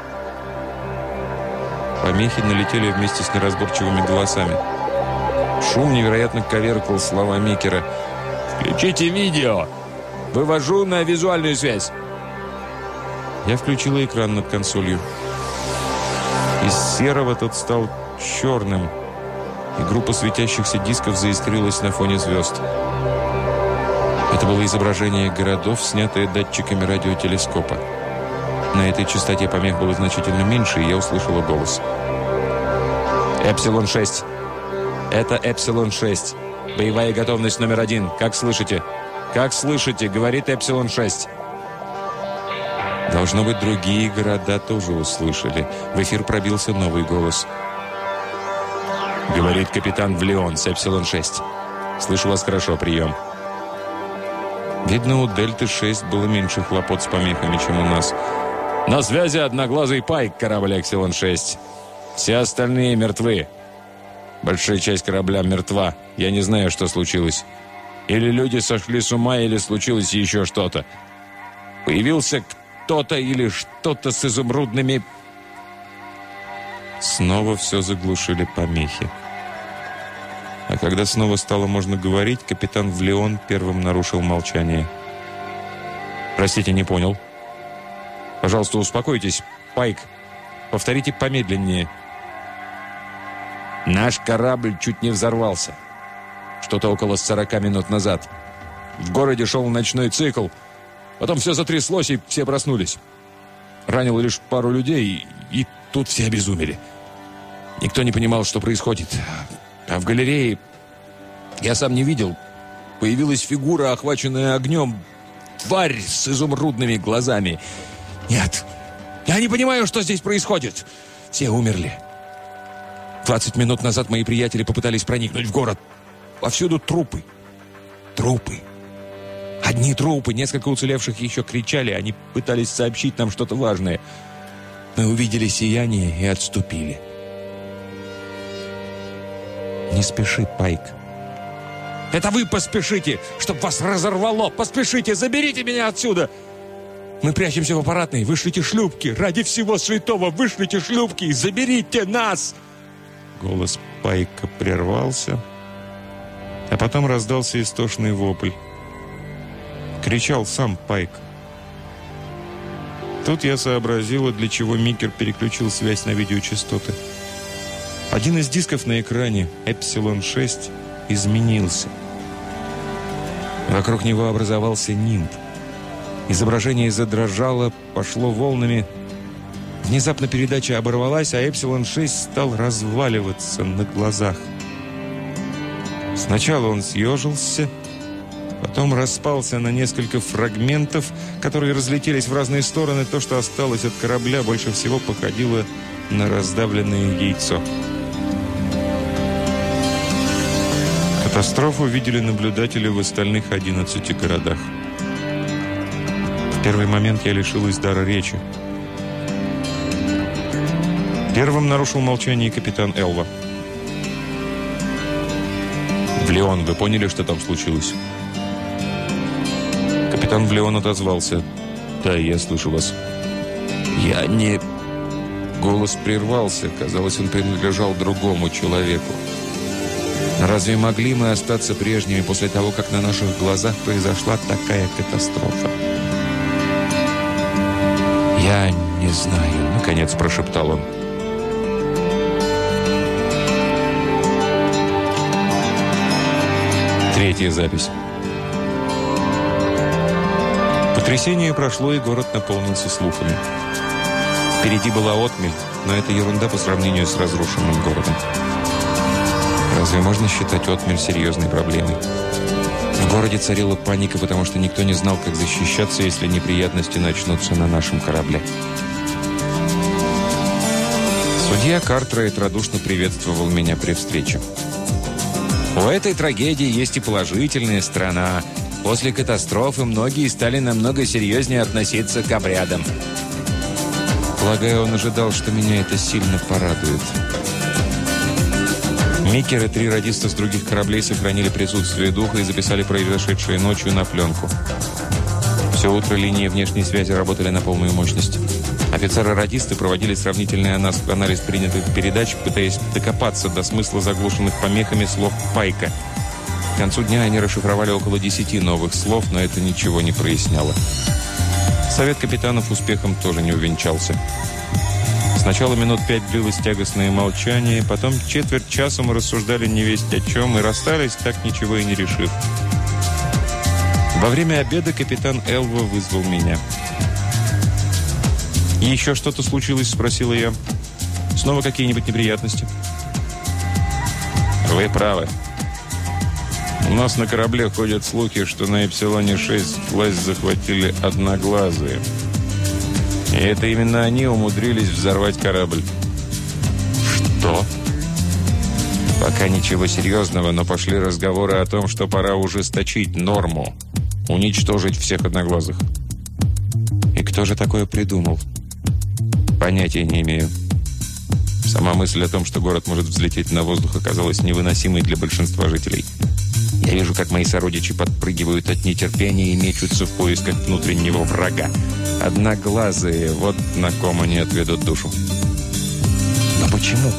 Помехи налетели вместе с неразборчивыми голосами. Шум невероятно коверкал слова Микера. «Включите видео! Вывожу на визуальную связь!» Я включила экран над консолью. Из серого тот стал черным, и группа светящихся дисков заискрилась на фоне звезд. Это было изображение городов, снятое датчиками радиотелескопа. На этой частоте помех было значительно меньше, и я услышала голос. «Эпсилон-6. Это Эпсилон-6. Боевая готовность номер один. Как слышите?» «Как слышите?» — говорит Эпсилон-6. Должно быть, другие города тоже услышали. В эфир пробился новый голос. «Говорит капитан Влеон с Эпсилон-6. Слышу вас хорошо, прием». Видно, у Дельты-6 было меньше хлопот с помехами, чем у нас. «На связи одноглазый пайк корабля Эпсилон-6. Все остальные мертвы. Большая часть корабля мертва. Я не знаю, что случилось. Или люди сошли с ума, или случилось еще что-то. Появился кто-то или что-то с изумрудными... Снова все заглушили помехи. А когда снова стало можно говорить, капитан Влеон первым нарушил молчание. «Простите, не понял. Пожалуйста, успокойтесь. Пайк, повторите помедленнее». «Наш корабль чуть не взорвался. Что-то около 40 минут назад. В городе шел ночной цикл. Потом все затряслось, и все проснулись. Ранил лишь пару людей, и тут все обезумели. Никто не понимал, что происходит. А в галерее, я сам не видел, появилась фигура, охваченная огнем. Тварь с изумрудными глазами. Нет, я не понимаю, что здесь происходит. Все умерли. 20 минут назад мои приятели попытались проникнуть в город. Повсюду трупы. Трупы. Одни трупы, несколько уцелевших еще кричали. Они пытались сообщить нам что-то важное. Мы увидели сияние и отступили. «Не спеши, Пайк». «Это вы поспешите, чтобы вас разорвало! Поспешите, заберите меня отсюда!» «Мы прячемся в аппаратной, вышлите шлюпки! Ради всего святого, вышлите шлюпки! Заберите нас!» Голос Пайка прервался, а потом раздался истошный вопль. Кричал сам Пайк. Тут я сообразила, для чего Микер переключил связь на видеочастоты. Один из дисков на экране, Эпсилон-6, изменился. Вокруг него образовался нимб. Изображение задрожало, пошло волнами. Внезапно передача оборвалась, а Эпсилон-6 стал разваливаться на глазах. Сначала он съежился, потом распался на несколько фрагментов, которые разлетелись в разные стороны. То, что осталось от корабля, больше всего походило на раздавленное яйцо. Катастрофу видели наблюдатели в остальных 11 городах. В первый момент я лишилась дара речи. Первым нарушил молчание капитан Элва. «В Леон, вы поняли, что там случилось?» Капитан Влеон отозвался. «Да, я слышу вас». «Я не...» Голос прервался. Казалось, он принадлежал другому человеку. Разве могли мы остаться прежними после того, как на наших глазах произошла такая катастрофа? «Я не знаю», — наконец прошептал он. Третья запись. Потрясение прошло, и город наполнился слухами. Впереди была отмель, но это ерунда по сравнению с разрушенным городом. Разве можно считать отмель серьезной проблемой? В городе царила паника, потому что никто не знал, как защищаться, если неприятности начнутся на нашем корабле. Судья Картрейд радушно приветствовал меня при встрече. У этой трагедии есть и положительная сторона. После катастрофы многие стали намного серьезнее относиться к обрядам. Полагаю, он ожидал, что меня это сильно порадует. Микер и три радиста с других кораблей сохранили присутствие духа и записали произошедшее ночью на пленку. Все утро линии внешней связи работали на полную мощность. Офицеры-радисты проводили сравнительный анализ принятых передач, пытаясь докопаться до смысла заглушенных помехами слов «пайка». К концу дня они расшифровали около десяти новых слов, но это ничего не проясняло. Совет капитанов успехом тоже не увенчался. Сначала минут пять длилось тягостное молчание, потом четверть часа мы рассуждали не весть о чем и расстались, так ничего и не решив. Во время обеда капитан Элва вызвал меня. «Еще что-то случилось?» – спросила я. «Снова какие-нибудь неприятности?» «Вы правы. У нас на корабле ходят слухи, что на Эпсилоне-6 власть захватили одноглазые». И это именно они умудрились взорвать корабль. Что? Пока ничего серьезного, но пошли разговоры о том, что пора ужесточить норму. Уничтожить всех одноглазых. И кто же такое придумал? Понятия не имею. Сама мысль о том, что город может взлететь на воздух, оказалась невыносимой для большинства жителей. Я вижу, как мои сородичи подпрыгивают от нетерпения и мечутся в поисках внутреннего врага. Одноглазые, вот на ком они отведут душу. Но почему?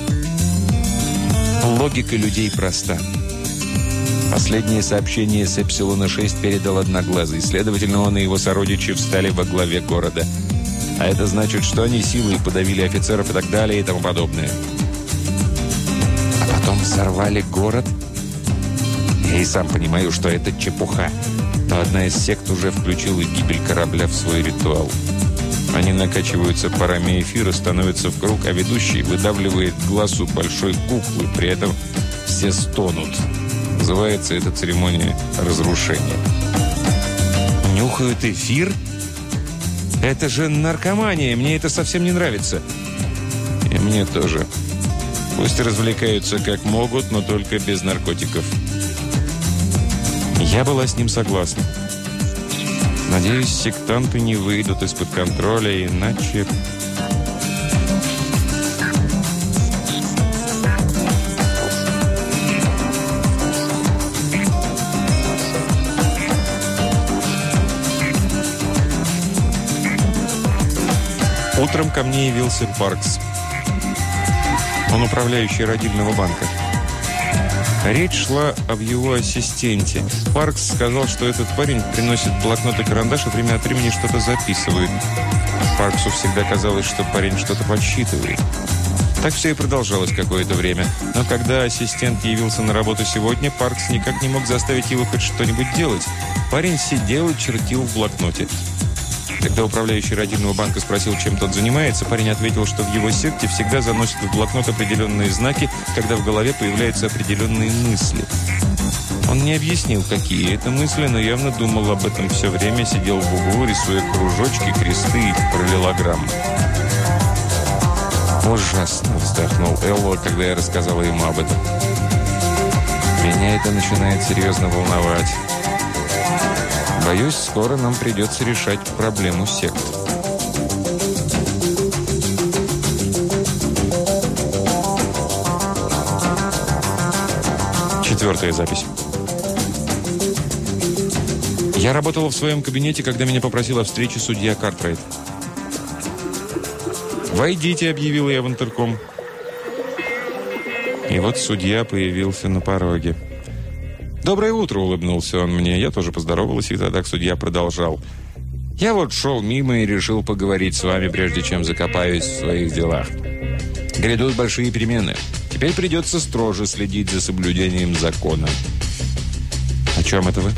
Логика людей проста. Последнее сообщение с Эпсилона-6 передал Одноглазый. Следовательно, он и его сородичи встали во главе города. А это значит, что они силой подавили офицеров и так далее и тому подобное. А потом взорвали город? Я и сам понимаю, что это чепуха. Но одна из сект уже включила гибель корабля в свой ритуал. Они накачиваются парами эфира, становятся в круг, а ведущий выдавливает глаз у большой куклы. При этом все стонут. Называется эта церемония разрушения. Нюхают эфир? Это же наркомания. Мне это совсем не нравится. И мне тоже. Пусть развлекаются как могут, но только без наркотиков. Я была с ним согласна. Надеюсь, сектанты не выйдут из-под контроля, иначе... Утром ко мне явился Паркс. Он управляющий родильного банка. Речь шла об его ассистенте. Паркс сказал, что этот парень приносит блокнот и карандаш и время от времени что-то записывает. Парксу всегда казалось, что парень что-то подсчитывает. Так все и продолжалось какое-то время. Но когда ассистент явился на работу сегодня, Паркс никак не мог заставить его хоть что-нибудь делать. Парень сидел и чертил в блокноте. Когда управляющий родильного банка спросил, чем тот занимается, парень ответил, что в его секте всегда заносят в блокнот определенные знаки, когда в голове появляются определенные мысли. Он не объяснил, какие это мысли, но явно думал об этом все время, сидел в углу, рисуя кружочки, кресты и параллелограммы. «Ужасно!» – вздохнул Элло, когда я рассказала ему об этом. «Меня это начинает серьезно волновать». Боюсь, скоро нам придется решать проблему сект. Четвертая запись. Я работала в своем кабинете, когда меня попросила встречи судья Картрайт. «Войдите», — объявила я в интерком. И вот судья появился на пороге. «Доброе утро», — улыбнулся он мне. Я тоже поздоровалась, и тогда судья продолжал. «Я вот шел мимо и решил поговорить с вами, прежде чем закопаюсь в своих делах. Грядут большие перемены. Теперь придется строже следить за соблюдением закона». «О чем это вы?»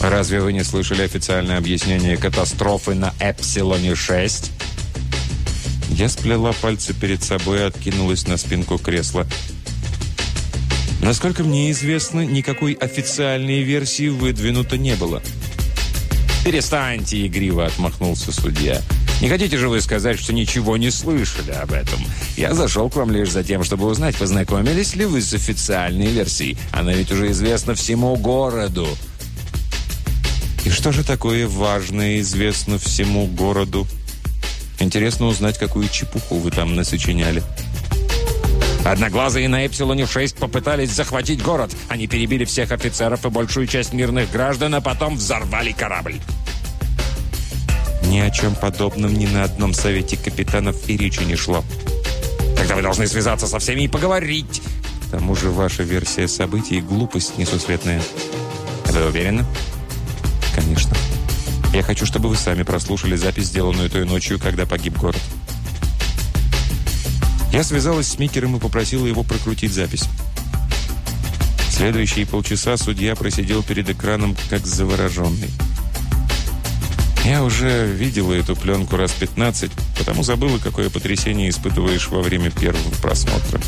«Разве вы не слышали официальное объяснение катастрофы на Эпсилоне-6?» Я сплела пальцы перед собой и откинулась на спинку кресла. Насколько мне известно, никакой официальной версии выдвинуто не было. «Перестаньте!» – игриво отмахнулся судья. «Не хотите же вы сказать, что ничего не слышали об этом? Я зашел к вам лишь за тем, чтобы узнать, познакомились ли вы с официальной версией. Она ведь уже известна всему городу». «И что же такое важное известно всему городу?» «Интересно узнать, какую чепуху вы там насочиняли». Одноглазые на Эпсилоне-6 попытались захватить город. Они перебили всех офицеров и большую часть мирных граждан, а потом взорвали корабль. Ни о чем подобном ни на одном совете капитанов и речи не шло. Тогда вы должны связаться со всеми и поговорить. К тому же ваша версия событий – глупость несусветная. Вы уверены? Конечно. Я хочу, чтобы вы сами прослушали запись, сделанную той ночью, когда погиб город. Я связалась с Микером и попросила его прокрутить запись. Следующие полчаса судья просидел перед экраном, как завороженный. Я уже видела эту пленку раз 15, потому забыла, какое потрясение испытываешь во время первого просмотра.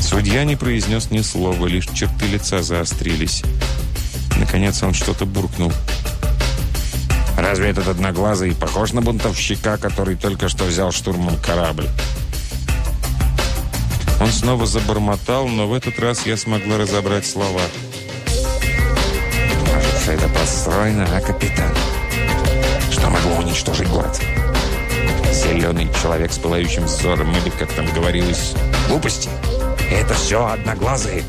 Судья не произнес ни слова, лишь черты лица заострились. Наконец он что-то буркнул. «Разве этот одноглазый похож на бунтовщика, который только что взял штурмом корабль?» Он снова забормотал, но в этот раз я смогла разобрать слова. «Кажется, это построено, а, капитан? Что могло уничтожить город? Зеленый человек с пылающим взором, или, как там говорилось, глупости? Это все одноглазые!»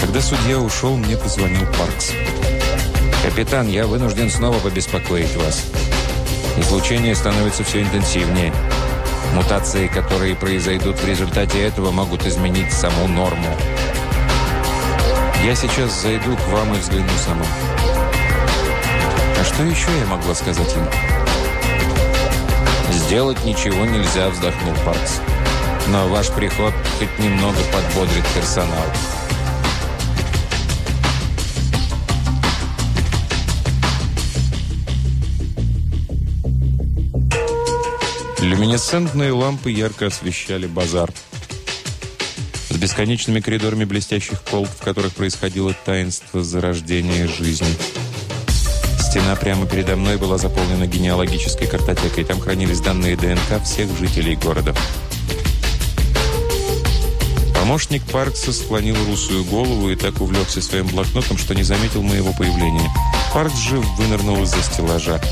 Когда судья ушел, мне позвонил Паркс. «Капитан, я вынужден снова побеспокоить вас. Излучение становится все интенсивнее. Мутации, которые произойдут в результате этого, могут изменить саму норму. Я сейчас зайду к вам и взгляну сама. А что еще я могла сказать им? «Сделать ничего нельзя», — вздохнул Паркс. «Но ваш приход хоть немного подбодрит персонал». Люминесцентные лампы ярко освещали базар. С бесконечными коридорами блестящих колб, в которых происходило таинство зарождения жизни. Стена прямо передо мной была заполнена генеалогической картотекой. Там хранились данные ДНК всех жителей города. Помощник Паркса склонил русую голову и так увлекся своим блокнотом, что не заметил моего появления. Паркс же вынырнул из-за стеллажа.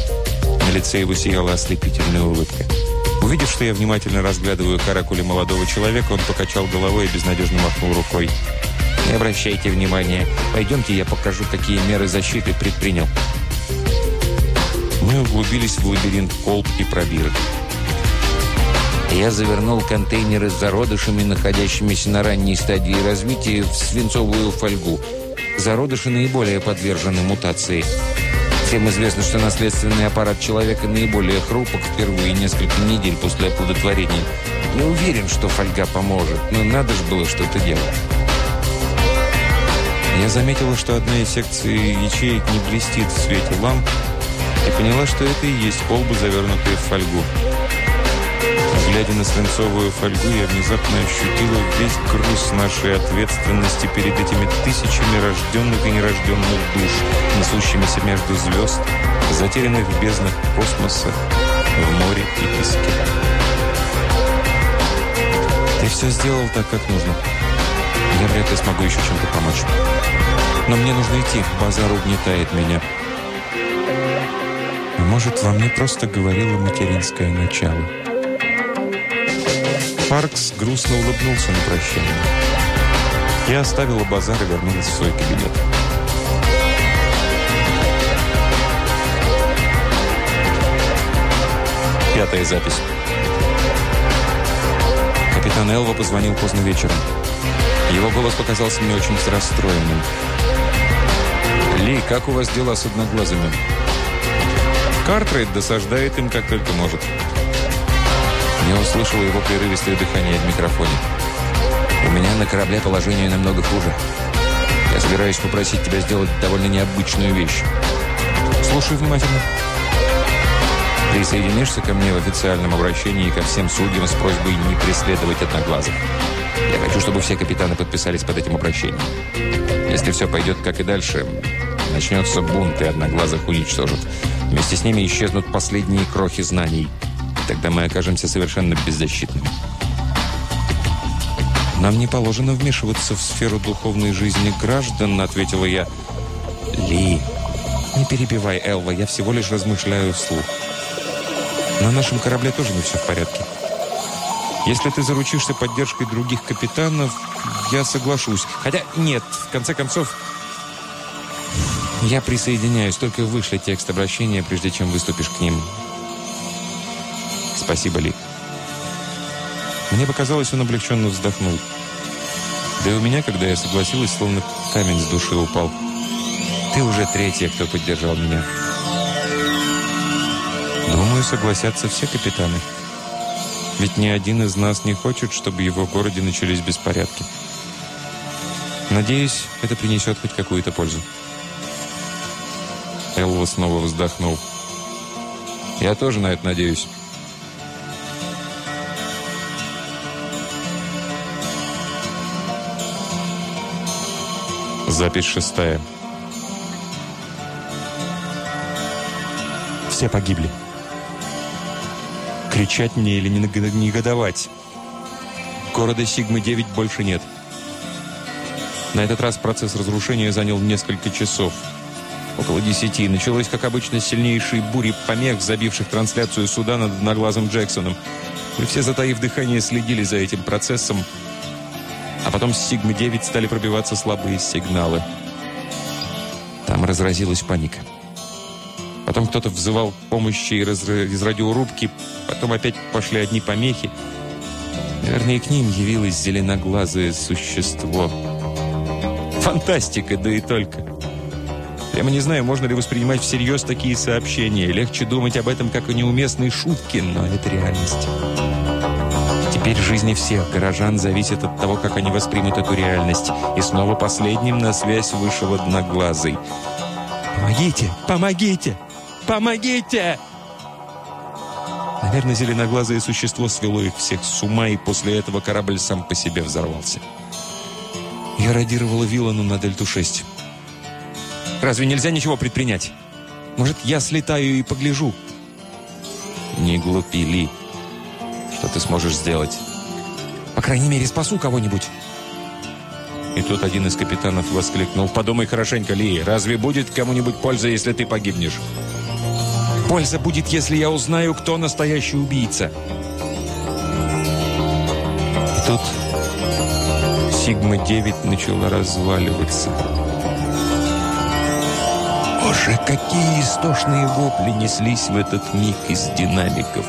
На лице его сияла ослепительная улыбка. Увидев, что я внимательно разглядываю каракули молодого человека, он покачал головой и безнадежно махнул рукой. «Не обращайте внимания. Пойдемте, я покажу, какие меры защиты предпринял». Мы углубились в лабиринт колб и пробирок. Я завернул контейнеры с зародышами, находящимися на ранней стадии развития, в свинцовую фольгу. Зародыши наиболее подвержены мутации. Всем известно, что наследственный аппарат человека наиболее хрупок впервые несколько недель после оплодотворения. Не уверен, что фольга поможет, но надо же было что-то делать. Я заметила, что одна из секций ячеек не блестит в свете ламп, и поняла, что это и есть колбы, завернутые в фольгу. Глядя на свинцовую фольгу, я внезапно ощутила весь груз нашей ответственности перед этими тысячами рожденных и нерожденных душ, несущимися между звезд, затерянных в безднах космоса, в море и песке. Ты все сделал так, как нужно. Я вряд ли смогу еще чем-то помочь. Но мне нужно идти, базар угнетает меня. А может, во мне просто говорило материнское начало. Паркс грустно улыбнулся на прощание. Я оставила базар и вернулась в свой кабинет. Пятая запись. Капитан Элва позвонил поздно вечером. Его голос показался мне очень расстроенным. «Ли, как у вас дела с одноглазыми?» Картрейд досаждает им, как только может. Я услышал его прерывистое дыхание в микрофоне. «У меня на корабле положение намного хуже. Я собираюсь попросить тебя сделать довольно необычную вещь. Слушай внимательно. Присоединишься ко мне в официальном обращении ко всем судьям с просьбой не преследовать одноглазых. Я хочу, чтобы все капитаны подписались под этим обращением. Если все пойдет как и дальше, начнется бунт, и одноглазых уничтожат. Вместе с ними исчезнут последние крохи знаний – Тогда мы окажемся совершенно беззащитными. «Нам не положено вмешиваться в сферу духовной жизни граждан», — ответила я. «Ли, не перебивай, Элва, я всего лишь размышляю вслух. На нашем корабле тоже не все в порядке. Если ты заручишься поддержкой других капитанов, я соглашусь. Хотя нет, в конце концов, я присоединяюсь, только вышли текст обращения, прежде чем выступишь к ним. «Спасибо, Ли». Мне показалось, он облегченно вздохнул. Да и у меня, когда я согласилась, словно камень с души упал. Ты уже третья, кто поддержал меня. Думаю, согласятся все капитаны. Ведь ни один из нас не хочет, чтобы его городе начались беспорядки. Надеюсь, это принесет хоть какую-то пользу. Элва снова вздохнул. Я тоже на это надеюсь. Запись шестая. Все погибли. Кричать мне или не негодовать? Города Сигмы-9 больше нет. На этот раз процесс разрушения занял несколько часов. Около десяти. Началось, как обычно, сильнейшие бури помех, забивших трансляцию суда над одноглазым Джексоном. Мы все, затаив дыхание, следили за этим процессом, а потом с Сигмы-9 стали пробиваться слабые сигналы. Там разразилась паника. Потом кто-то взывал помощи из, радиорубки. Потом опять пошли одни помехи. Наверное, и к ним явилось зеленоглазое существо. Фантастика, да и только. Прямо не знаю, можно ли воспринимать всерьез такие сообщения. Легче думать об этом, как о неуместной шутке, но это реальность. Теперь жизни всех горожан зависит от того, как они воспримут эту реальность. И снова последним на связь вышел одноглазый. «Помогите! Помогите! Помогите!» Наверное, зеленоглазое существо свело их всех с ума, и после этого корабль сам по себе взорвался. Я радировала Виллану на Дельту-6. «Разве нельзя ничего предпринять? Может, я слетаю и погляжу?» «Не глупи, Ли. Что ты сможешь сделать?» «По крайней мере, спасу кого-нибудь». И тут один из капитанов воскликнул. «Подумай хорошенько, Ли, разве будет кому-нибудь польза, если ты погибнешь?» «Польза будет, если я узнаю, кто настоящий убийца». И тут Сигма-9 начала разваливаться. Боже, какие истошные вопли неслись в этот миг из динамиков!